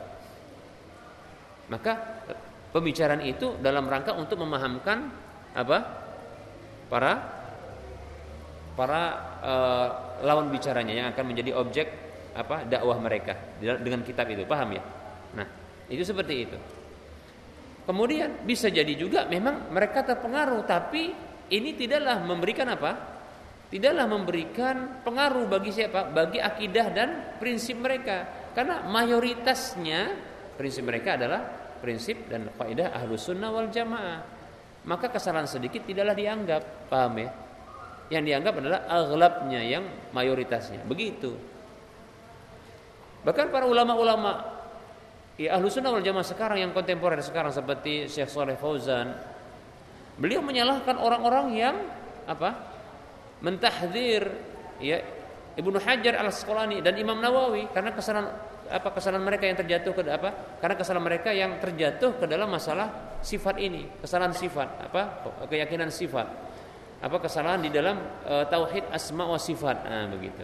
Maka pembicaraan itu dalam rangka untuk memahamkan apa? para para uh, lawan bicaranya yang akan menjadi objek apa dakwah mereka dengan kitab itu paham ya nah itu seperti itu kemudian bisa jadi juga memang mereka terpengaruh tapi ini tidaklah memberikan apa tidaklah memberikan pengaruh bagi siapa? Bagi akidah dan prinsip mereka. Karena mayoritasnya prinsip mereka adalah prinsip dan kaidah ahlus sunnah wal jamaah. Maka kesalahan sedikit tidaklah dianggap, paham ya? Yang dianggap adalah aghlabnya yang mayoritasnya. Begitu. Bahkan para ulama-ulama ya ahlu sunnah wal jamaah sekarang yang kontemporer sekarang seperti Syekh Saleh Fauzan beliau menyalahkan orang-orang yang apa mentahdir ya Ibnu Hajar al Asqalani dan Imam Nawawi karena kesalahan apa kesalahan mereka yang terjatuh ke apa? Karena kesalahan mereka yang terjatuh ke dalam masalah sifat ini, kesalahan sifat, apa? keyakinan sifat. Apa kesalahan di dalam e, tauhid asma wa sifat. Nah, begitu.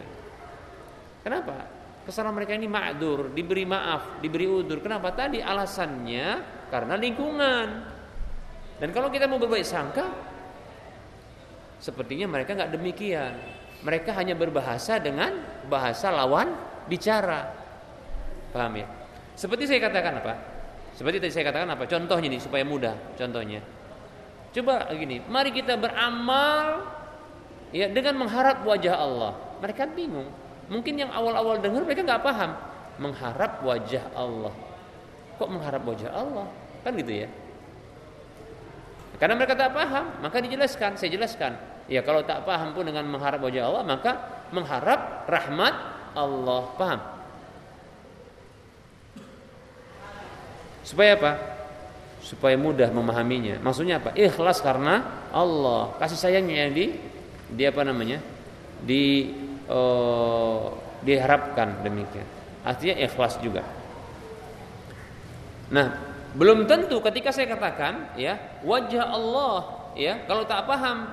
Kenapa? Kesalahan mereka ini ma'dur, diberi maaf, diberi udur. Kenapa? Tadi alasannya karena lingkungan. Dan kalau kita mau berbaik sangka, Sepertinya mereka nggak demikian. Mereka hanya berbahasa dengan bahasa lawan bicara. Paham ya? Seperti saya katakan apa? Seperti tadi saya katakan apa? Contohnya nih supaya mudah contohnya. Coba gini, mari kita beramal ya dengan mengharap wajah Allah. Mereka bingung. Mungkin yang awal-awal dengar mereka nggak paham. Mengharap wajah Allah. Kok mengharap wajah Allah? Kan gitu ya. Karena mereka tak paham, maka dijelaskan, saya jelaskan. Ya kalau tak paham pun dengan mengharap wajah Allah maka mengharap rahmat Allah. Paham? Supaya apa? Supaya mudah memahaminya. Maksudnya apa? Ikhlas karena Allah. Kasih sayangnya yang di dia apa namanya? Di uh, diharapkan demikian. Artinya ikhlas juga. Nah, belum tentu ketika saya katakan ya, wajah Allah ya, kalau tak paham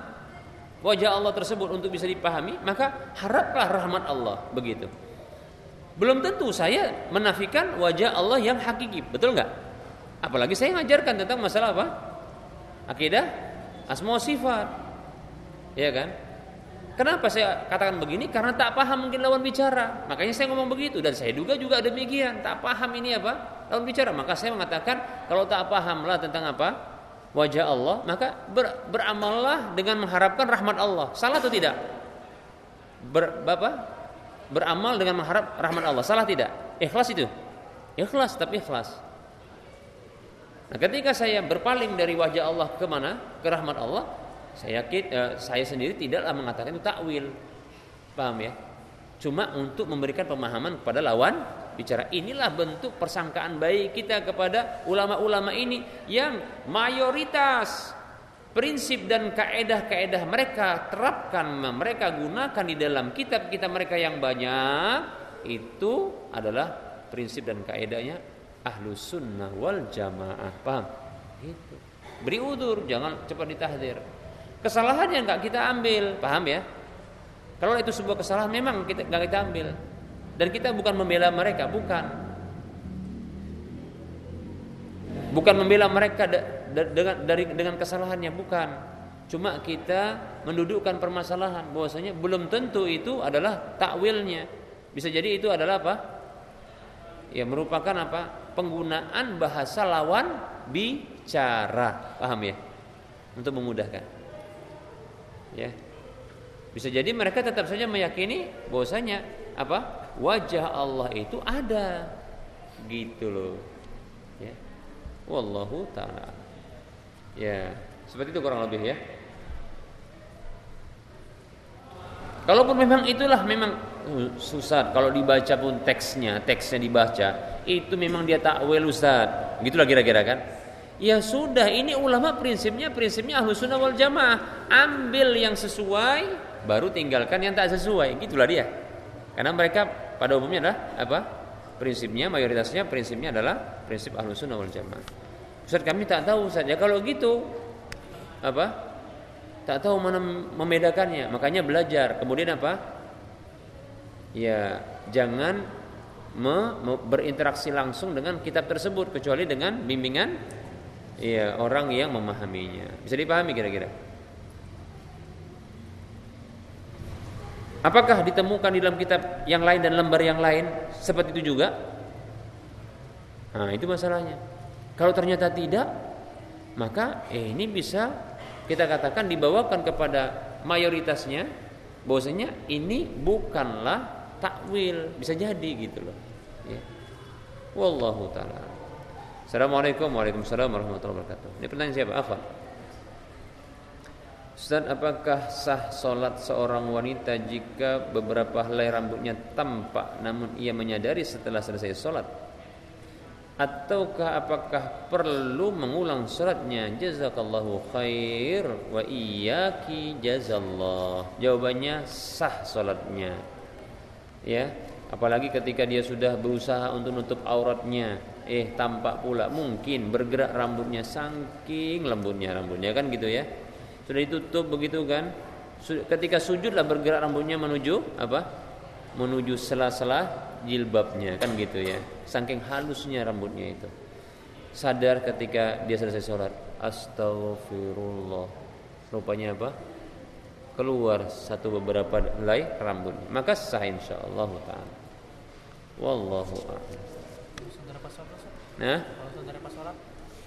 wajah Allah tersebut untuk bisa dipahami, maka haraplah rahmat Allah begitu. Belum tentu saya menafikan wajah Allah yang hakiki, betul nggak? Apalagi saya ngajarkan tentang masalah apa? Akidah, asma sifat, ya kan? Kenapa saya katakan begini? Karena tak paham mungkin lawan bicara. Makanya saya ngomong begitu dan saya duga juga demikian. Tak paham ini apa? Lawan bicara. Maka saya mengatakan kalau tak pahamlah tentang apa? wajah Allah, maka ber, beramallah dengan mengharapkan rahmat Allah. Salah atau tidak? Ber, Bapak beramal dengan mengharap rahmat Allah. Salah tidak? Ikhlas itu. Ikhlas tapi ikhlas. Nah, ketika saya berpaling dari wajah Allah ke mana? Ke rahmat Allah, saya yakin eh, saya sendiri tidaklah mengatakan itu takwil. Paham ya? Cuma untuk memberikan pemahaman kepada lawan bicara inilah bentuk persangkaan baik kita kepada ulama-ulama ini yang mayoritas prinsip dan kaedah-kaedah mereka terapkan mereka gunakan di dalam kitab kita mereka yang banyak itu adalah prinsip dan kaedahnya ahlu sunnah wal jamaah paham itu beri udur jangan cepat ditahdir kesalahan yang nggak kita ambil paham ya kalau itu sebuah kesalahan memang kita nggak kita ambil dan kita bukan membela mereka, bukan. Bukan membela mereka dengan dari dengan kesalahannya, bukan. Cuma kita mendudukkan permasalahan bahwasanya belum tentu itu adalah takwilnya. Bisa jadi itu adalah apa? Ya merupakan apa? Penggunaan bahasa lawan bicara. Paham ya? Untuk memudahkan. Ya. Bisa jadi mereka tetap saja meyakini bahwasanya apa? wajah Allah itu ada gitu loh ya wallahu taala ya seperti itu kurang lebih ya Kalaupun memang itulah memang uh, susah kalau dibaca pun teksnya, teksnya dibaca, itu memang dia takwil Ustaz. Gitulah kira-kira kan? Ya sudah, ini ulama prinsipnya prinsipnya ahlu sunnah wal jamaah. Ambil yang sesuai, baru tinggalkan yang tak sesuai. Gitulah dia. Karena mereka pada umumnya adalah apa? Prinsipnya mayoritasnya prinsipnya adalah prinsip ahlu sunnah wal jamaah. Ustaz kami tak tahu saja kalau gitu apa? Tak tahu mana membedakannya. Makanya belajar. Kemudian apa? ya jangan me, berinteraksi langsung dengan kitab tersebut kecuali dengan bimbingan ya orang yang memahaminya. Bisa dipahami kira-kira? Apakah ditemukan di dalam kitab yang lain dan lembar yang lain seperti itu juga? Nah, itu masalahnya. Kalau ternyata tidak, maka eh, ini bisa kita katakan dibawakan kepada mayoritasnya bahwasanya ini bukanlah takwil, bisa jadi gitu loh. Ya. Wallahu taala. Assalamualaikum warahmatullahi wabarakatuh. Ini pertanyaan siapa? Apa? Ustaz, apakah sah solat seorang wanita jika beberapa helai rambutnya tampak namun ia menyadari setelah selesai solat? Ataukah apakah perlu mengulang solatnya? Jazakallahu khair wa iyyaki jazallah. Jawabannya sah solatnya. Ya, apalagi ketika dia sudah berusaha untuk nutup auratnya, eh tampak pula mungkin bergerak rambutnya saking lembutnya rambutnya kan gitu ya. Sudah ditutup begitu kan? Ketika sujudlah bergerak rambutnya menuju apa? Menuju sela-sela jilbabnya kan gitu ya. Saking halusnya rambutnya itu. Sadar ketika dia selesai sholat. Astagfirullah rupanya apa? Keluar satu beberapa helai rambutnya maka sah insyaallah taala. Wallahu a'lam nah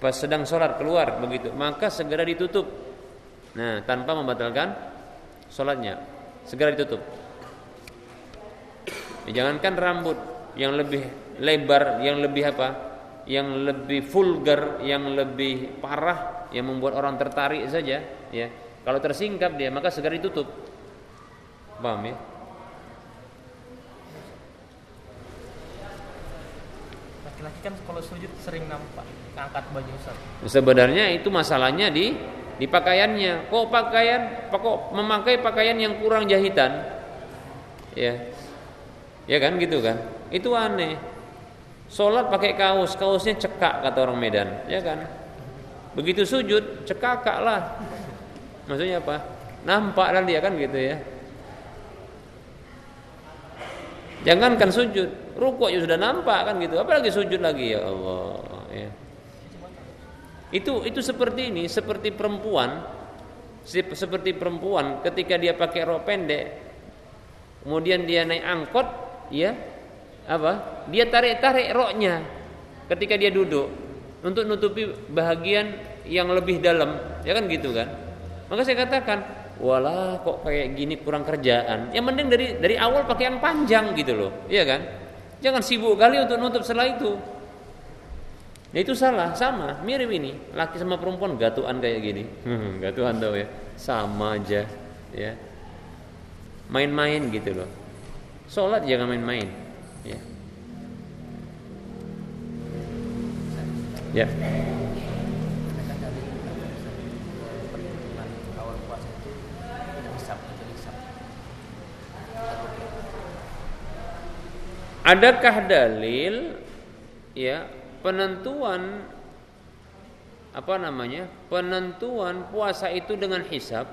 pas sedang sholat keluar begitu maka segera ditutup Nah, tanpa membatalkan sholatnya, segera ditutup. Ya, jangankan rambut yang lebih lebar, yang lebih apa? Yang lebih vulgar, yang lebih parah, yang membuat orang tertarik saja, ya. Kalau tersingkap dia, maka segera ditutup. Paham ya? Laki-laki kan kalau sujud sering nampak angkat baju Ustaz. Sebenarnya itu masalahnya di di pakaiannya. Kok pakaian kok memakai pakaian yang kurang jahitan? Ya. Ya kan gitu kan? Itu aneh. Salat pakai kaos, kaosnya cekak kata orang Medan, ya kan? Begitu sujud, cekakak lah. Maksudnya apa? Nampak lah dia kan gitu ya. Jangankan sujud, rukuk juga sudah nampak kan gitu. Apalagi sujud lagi ya Allah, ya. Itu itu seperti ini, seperti perempuan, seperti perempuan ketika dia pakai rok pendek, kemudian dia naik angkot, ya apa? Dia tarik-tarik roknya ketika dia duduk untuk nutupi bahagian yang lebih dalam, ya kan gitu kan? Maka saya katakan, walah kok kayak gini kurang kerjaan. Yang mending dari dari awal yang panjang gitu loh, iya kan? Jangan sibuk kali untuk nutup setelah itu. Ya itu salah, sama, mirip ini. Laki sama perempuan gatuan kayak gini. Hmm, gatuan tau ya. Sama aja, ya. Main-main gitu loh. Sholat jangan main-main, ya. Ya. Adakah dalil ya penentuan apa namanya? Penentuan puasa itu dengan hisab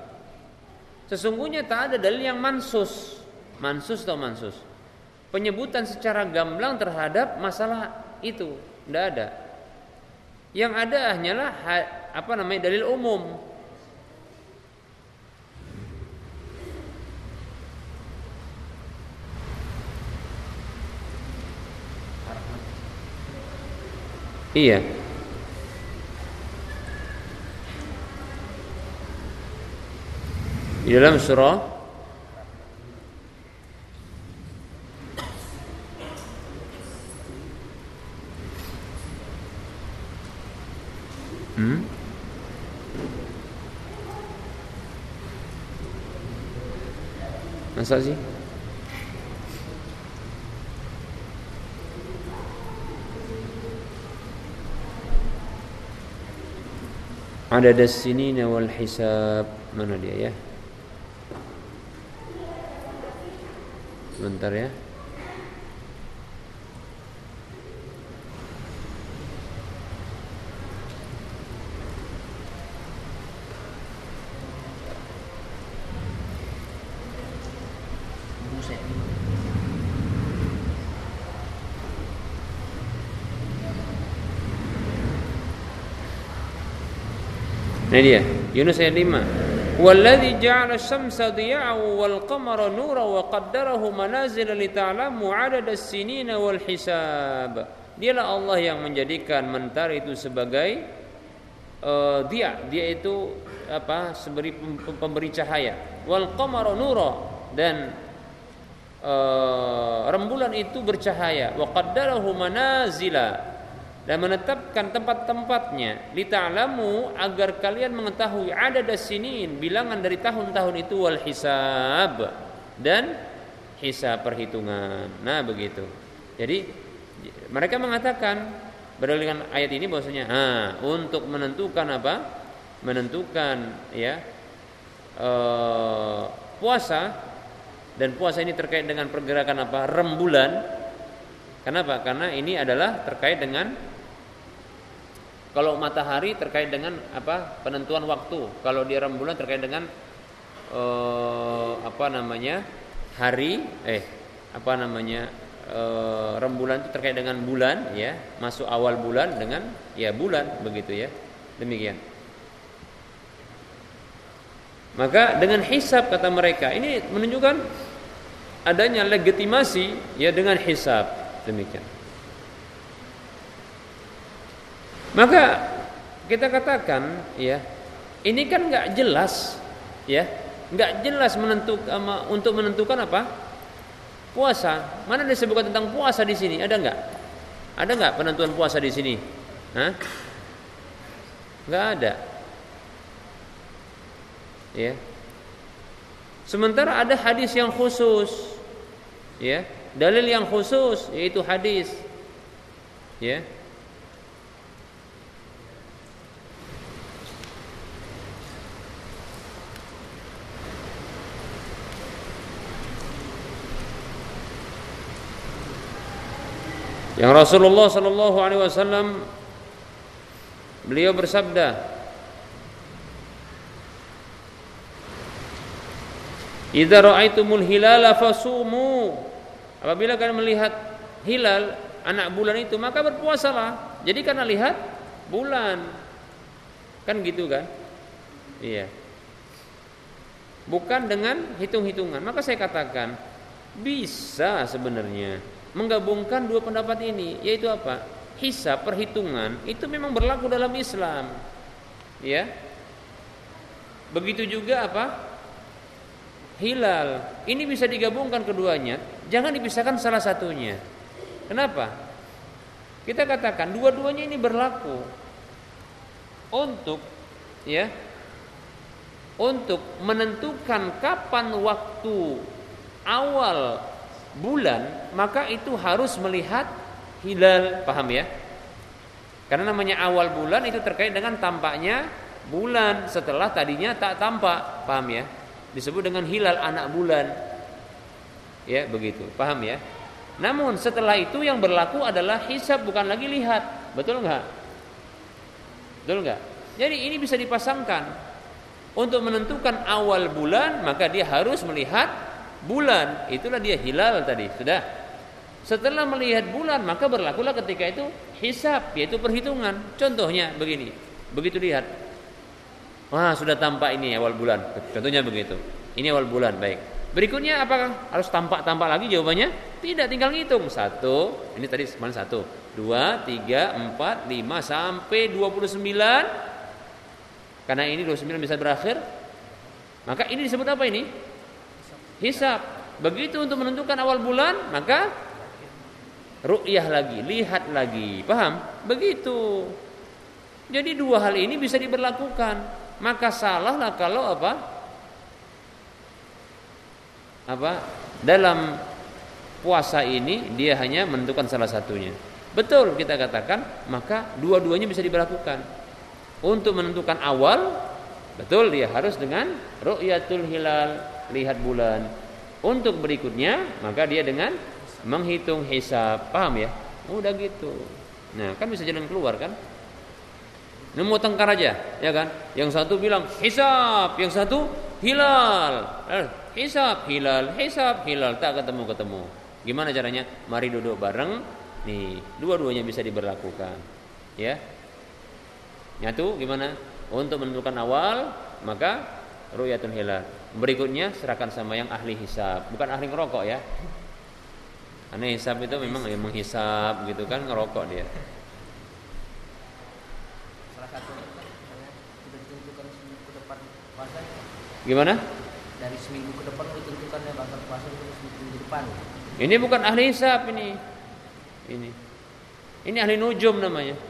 sesungguhnya tak ada dalil yang mansus. Mansus atau mansus? Penyebutan secara gamblang terhadap masalah itu tidak ada. Yang ada hanyalah apa namanya dalil umum. هي. إلى لم سرى مساجي. Adad sini wal hisab. Mana dia ya? Sebentar ya Ini dia, Yunus ayat 5. Walladzi ja'ala asy-syamsa diya'an wal qamara nuran wa qaddarahu manazila li ta'lamu 'adada as-sinina wal hisab. Dialah Allah yang menjadikan mentari itu sebagai uh, dia, dia itu apa? Seberi pemberi cahaya. Wal qamara nura dan uh, rembulan itu bercahaya. Wa qaddarahu manazila dan menetapkan tempat-tempatnya lita'lamu agar kalian mengetahui ada sinin bilangan dari tahun-tahun itu wal hisab dan hisab perhitungan. Nah, begitu. Jadi mereka mengatakan berdasarkan ayat ini bahwasanya ah untuk menentukan apa? Menentukan ya eh, puasa dan puasa ini terkait dengan pergerakan apa? rembulan. Kenapa? Karena ini adalah terkait dengan kalau matahari terkait dengan apa? Penentuan waktu. Kalau dia rembulan terkait dengan eh, apa namanya? hari eh apa namanya? Eh, rembulan itu terkait dengan bulan ya, masuk awal bulan dengan ya bulan begitu ya. Demikian. Maka dengan hisab kata mereka ini menunjukkan adanya legitimasi ya dengan hisab demikian. Maka kita katakan ya, ini kan nggak jelas ya, nggak jelas menentukan untuk menentukan apa? Puasa. Mana disebutkan tentang puasa di sini? Ada nggak? Ada nggak penentuan puasa di sini? Hah? Nggak ada. Ya. Sementara ada hadis yang khusus. Ya, dalil yang khusus yaitu hadis. Ya. Yang Rasulullah Shallallahu Alaihi Wasallam beliau bersabda, "Idza ra'aitumul hilala fasumu." Apabila kalian melihat hilal anak bulan itu, maka berpuasalah. Jadi karena lihat bulan. Kan gitu kan? Iya. Bukan dengan hitung-hitungan. Maka saya katakan bisa sebenarnya menggabungkan dua pendapat ini yaitu apa? Hisab perhitungan itu memang berlaku dalam Islam. Ya. Begitu juga apa? Hilal. Ini bisa digabungkan keduanya jangan dipisahkan salah satunya. Kenapa? Kita katakan dua-duanya ini berlaku untuk ya untuk menentukan kapan waktu awal bulan, maka itu harus melihat hilal, paham ya? Karena namanya awal bulan itu terkait dengan tampaknya bulan setelah tadinya tak tampak, paham ya? Disebut dengan hilal anak bulan. Ya, begitu. Paham ya? Namun setelah itu yang berlaku adalah hisab bukan lagi lihat. Betul enggak? Betul enggak? Jadi ini bisa dipasangkan. Untuk menentukan awal bulan maka dia harus melihat bulan, itulah dia hilal tadi, sudah. Setelah melihat bulan, maka berlakulah ketika itu hisab, yaitu perhitungan. Contohnya begini, begitu lihat, wah sudah tampak ini awal bulan. Contohnya begitu. Ini awal bulan, baik. Berikutnya apakah harus tampak-tampak lagi jawabannya? Tidak, tinggal ngitung. Satu, ini tadi mana satu? Dua, tiga, empat, lima, sampai dua puluh sembilan. Karena ini dua puluh sembilan bisa berakhir. Maka ini disebut apa ini? Hisab. Begitu untuk menentukan awal bulan, maka ru'yah lagi, lihat lagi. Paham? Begitu. Jadi dua hal ini bisa diberlakukan. Maka salahlah kalau apa? Apa? Dalam puasa ini dia hanya menentukan salah satunya. Betul kita katakan, maka dua-duanya bisa diberlakukan. Untuk menentukan awal, betul dia harus dengan ru'yatul hilal lihat bulan. Untuk berikutnya maka dia dengan menghitung hisab. Paham ya? Udah gitu. Nah, kan bisa jalan keluar kan? Nemu tengkar aja, ya kan? Yang satu bilang hisab, yang satu hilal. Eh, hisab, hilal, hisab, hilal, tak ketemu-ketemu. Gimana caranya? Mari duduk bareng. Nih, dua-duanya bisa diberlakukan. Ya. Nyatu gimana? untuk menentukan awal maka ru'yatul hilal. Berikutnya serahkan sama yang ahli hisab, bukan ahli ngerokok ya. Ahli hisab itu memang yang menghisap gitu kan ngerokok dia. Salah satu misalnya sudah ditentukan seminggu ke depan puasa Gimana? dari seminggu ke depan ditentukan ya bakal puasa seminggu depan. Ini bukan ahli hisab ini. Ini. Ini ahli nujum namanya. *laughs*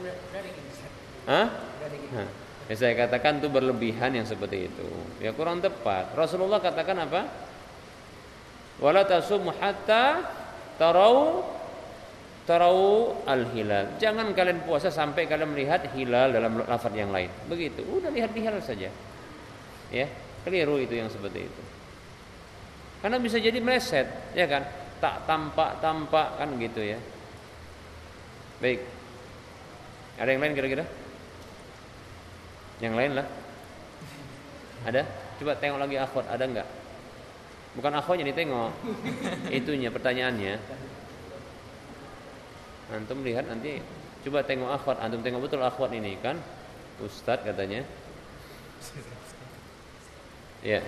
Gitu. Hah? Dari gitu. Nah, ya saya katakan itu berlebihan yang seperti itu. Ya kurang tepat. Rasulullah katakan apa? Wala tasum hatta tarau tarau al-hilal. Jangan kalian puasa sampai kalian melihat hilal dalam lafaz yang lain. Begitu. Udah lihat hilal saja. Ya, keliru itu yang seperti itu. Karena bisa jadi meleset, ya kan? Tak tampak-tampak kan gitu ya. Baik. Ada yang lain kira-kira? Yang lain lah. Ada? Coba tengok lagi akhwat, ada enggak? Bukan akhwatnya ditengok. *laughs* Itunya pertanyaannya. Antum lihat nanti coba tengok akhwat, antum tengok betul akhwat ini kan? Ustadz katanya. *laughs* Ya.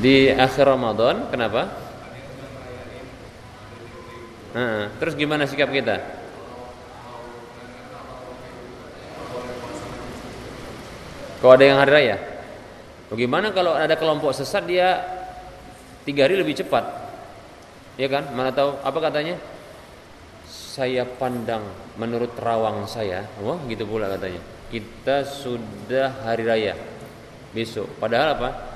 Di akhir Ramadan, kenapa? Nah, terus gimana sikap kita? Kalau ada yang hari raya, bagaimana kalau ada kelompok sesat dia tiga hari lebih cepat, ya kan? Mana tahu apa katanya? Saya pandang menurut terawang saya, wah gitu pula katanya. Kita sudah hari raya besok. Padahal apa?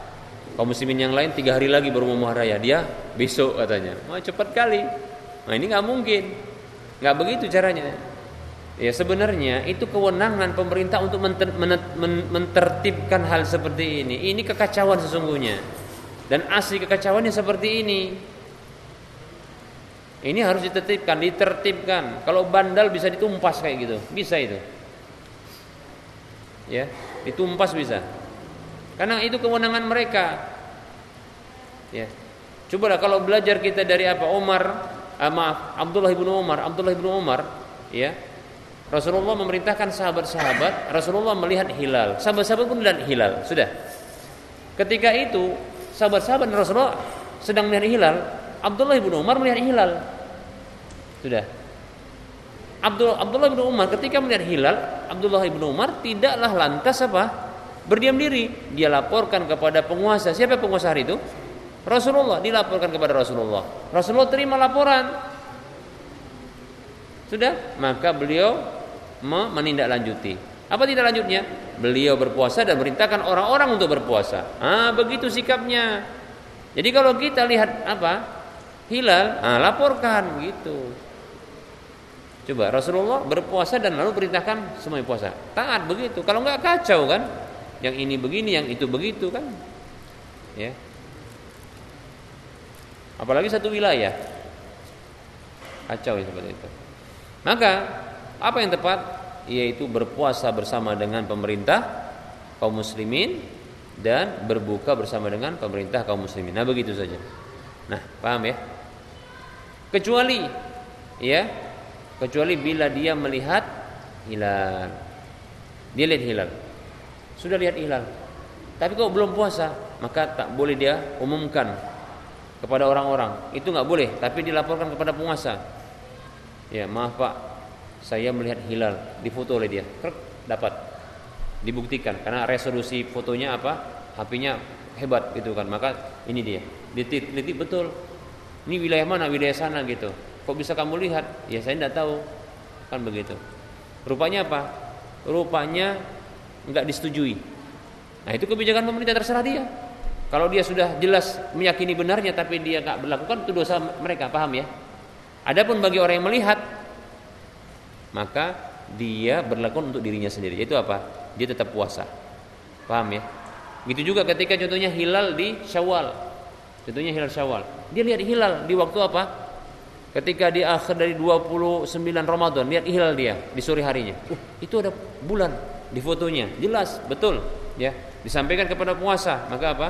Kaum muslimin yang lain tiga hari lagi baru mau hari raya. Dia besok katanya. Wah cepat kali. Nah ini nggak mungkin, nggak begitu caranya. Ya sebenarnya itu kewenangan pemerintah untuk menter, menet, men, mentertibkan hal seperti ini. Ini kekacauan sesungguhnya. Dan asli kekacauannya seperti ini. Ini harus ditertibkan, ditertibkan. Kalau bandal bisa ditumpas kayak gitu, bisa itu. Ya, ditumpas bisa. Karena itu kewenangan mereka. Ya. Cobalah kalau belajar kita dari apa? Umar, ah, maaf, Abdullah bin Umar, Abdullah bin Umar, ya. Rasulullah memerintahkan sahabat-sahabat, Rasulullah melihat hilal. Sahabat-sahabat pun melihat hilal, sudah. Ketika itu, sahabat-sahabat Rasulullah sedang melihat hilal, Abdullah bin Umar melihat hilal. Sudah. Abdul Abdullah bin Umar ketika melihat hilal, Abdullah bin Umar tidaklah lantas apa? Berdiam diri, dia laporkan kepada penguasa. Siapa penguasa hari itu? Rasulullah dilaporkan kepada Rasulullah. Rasulullah terima laporan. Sudah, maka beliau menindaklanjuti. Apa tidak lanjutnya? Beliau berpuasa dan merintahkan orang-orang untuk berpuasa. Ah, begitu sikapnya. Jadi kalau kita lihat apa? Hilal, ah, laporkan gitu. Coba Rasulullah berpuasa dan lalu perintahkan semuanya puasa. Taat begitu. Kalau enggak kacau kan? Yang ini begini, yang itu begitu kan? Ya. Apalagi satu wilayah. Kacau ya seperti itu. Maka apa yang tepat yaitu berpuasa bersama dengan pemerintah kaum muslimin dan berbuka bersama dengan pemerintah kaum muslimin. Nah, begitu saja. Nah, paham ya? Kecuali ya, kecuali bila dia melihat hilal. Dia lihat hilal. Sudah lihat hilal. Tapi kok belum puasa, maka tak boleh dia umumkan kepada orang-orang. Itu nggak boleh, tapi dilaporkan kepada penguasa. Ya, maaf Pak, saya melihat hilal, difoto oleh dia. Krek, dapat. Dibuktikan karena resolusi fotonya apa? HP-nya hebat gitu kan. Maka ini dia. Diteliti betul. Ini wilayah mana? Wilayah sana gitu. Kok bisa kamu lihat? Ya saya tidak tahu. Kan begitu. Rupanya apa? Rupanya nggak disetujui. Nah itu kebijakan pemerintah terserah dia. Kalau dia sudah jelas meyakini benarnya tapi dia nggak berlakukan itu dosa mereka, paham ya? Adapun bagi orang yang melihat maka dia berlaku untuk dirinya sendiri. Itu apa? Dia tetap puasa. Paham ya? Begitu juga ketika contohnya hilal di Syawal. Contohnya hilal Syawal. Dia lihat hilal di waktu apa? Ketika di akhir dari 29 Ramadan, lihat hilal dia di sore harinya. Uh, itu ada bulan di fotonya. Jelas, betul. Ya, disampaikan kepada puasa. Maka apa?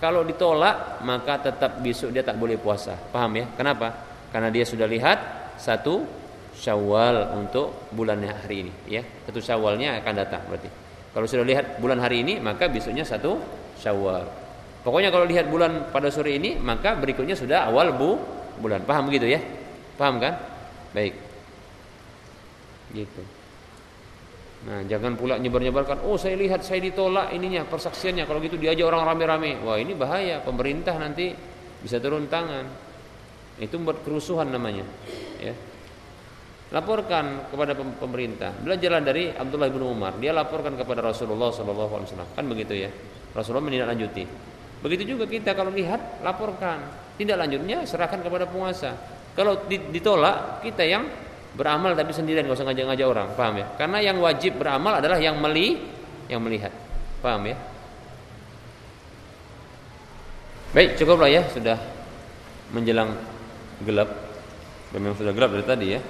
Kalau ditolak, maka tetap besok dia tak boleh puasa. Paham ya? Kenapa? Karena dia sudah lihat satu Syawal untuk bulannya hari ini, ya. Satu Syawalnya akan datang berarti. Kalau sudah lihat bulan hari ini, maka besoknya satu Syawal. Pokoknya kalau lihat bulan pada sore ini, maka berikutnya sudah awal bu bulan. Paham begitu ya? Paham kan? Baik. Gitu. Nah, jangan pula nyebar-nyebarkan, "Oh, saya lihat saya ditolak ininya persaksiannya." Kalau gitu dia aja orang rame-rame. Wah, ini bahaya. Pemerintah nanti bisa turun tangan. Itu buat kerusuhan namanya, ya. Laporkan kepada pemerintah. Belajarlah dari Abdullah bin Umar. Dia laporkan kepada Rasulullah sallallahu alaihi wasallam. Kan begitu ya. Rasulullah menindaklanjuti. Begitu juga kita kalau lihat laporkan. Tidak lanjutnya serahkan kepada penguasa. Kalau ditolak, kita yang beramal tapi sendirian nggak usah ngajak-ngajak orang, paham ya? Karena yang wajib beramal adalah yang meli, yang melihat, paham ya? Baik, cukuplah ya sudah menjelang gelap. Memang sudah gelap dari tadi ya.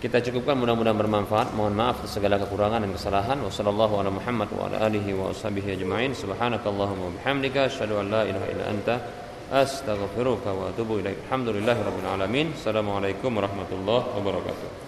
Kita cukupkan mudah-mudahan bermanfaat. Mohon maaf atas segala kekurangan dan kesalahan. Wassallallahu ala Muhammad wa ala alihi wa ashabihi ajma'in. Subhanakallahumma wa bihamdika asyhadu an la ilaha illa anta astaghfiruka wa atubu ilaik. Alhamdulillahirabbil alamin. Assalamualaikum warahmatullahi wabarakatuh.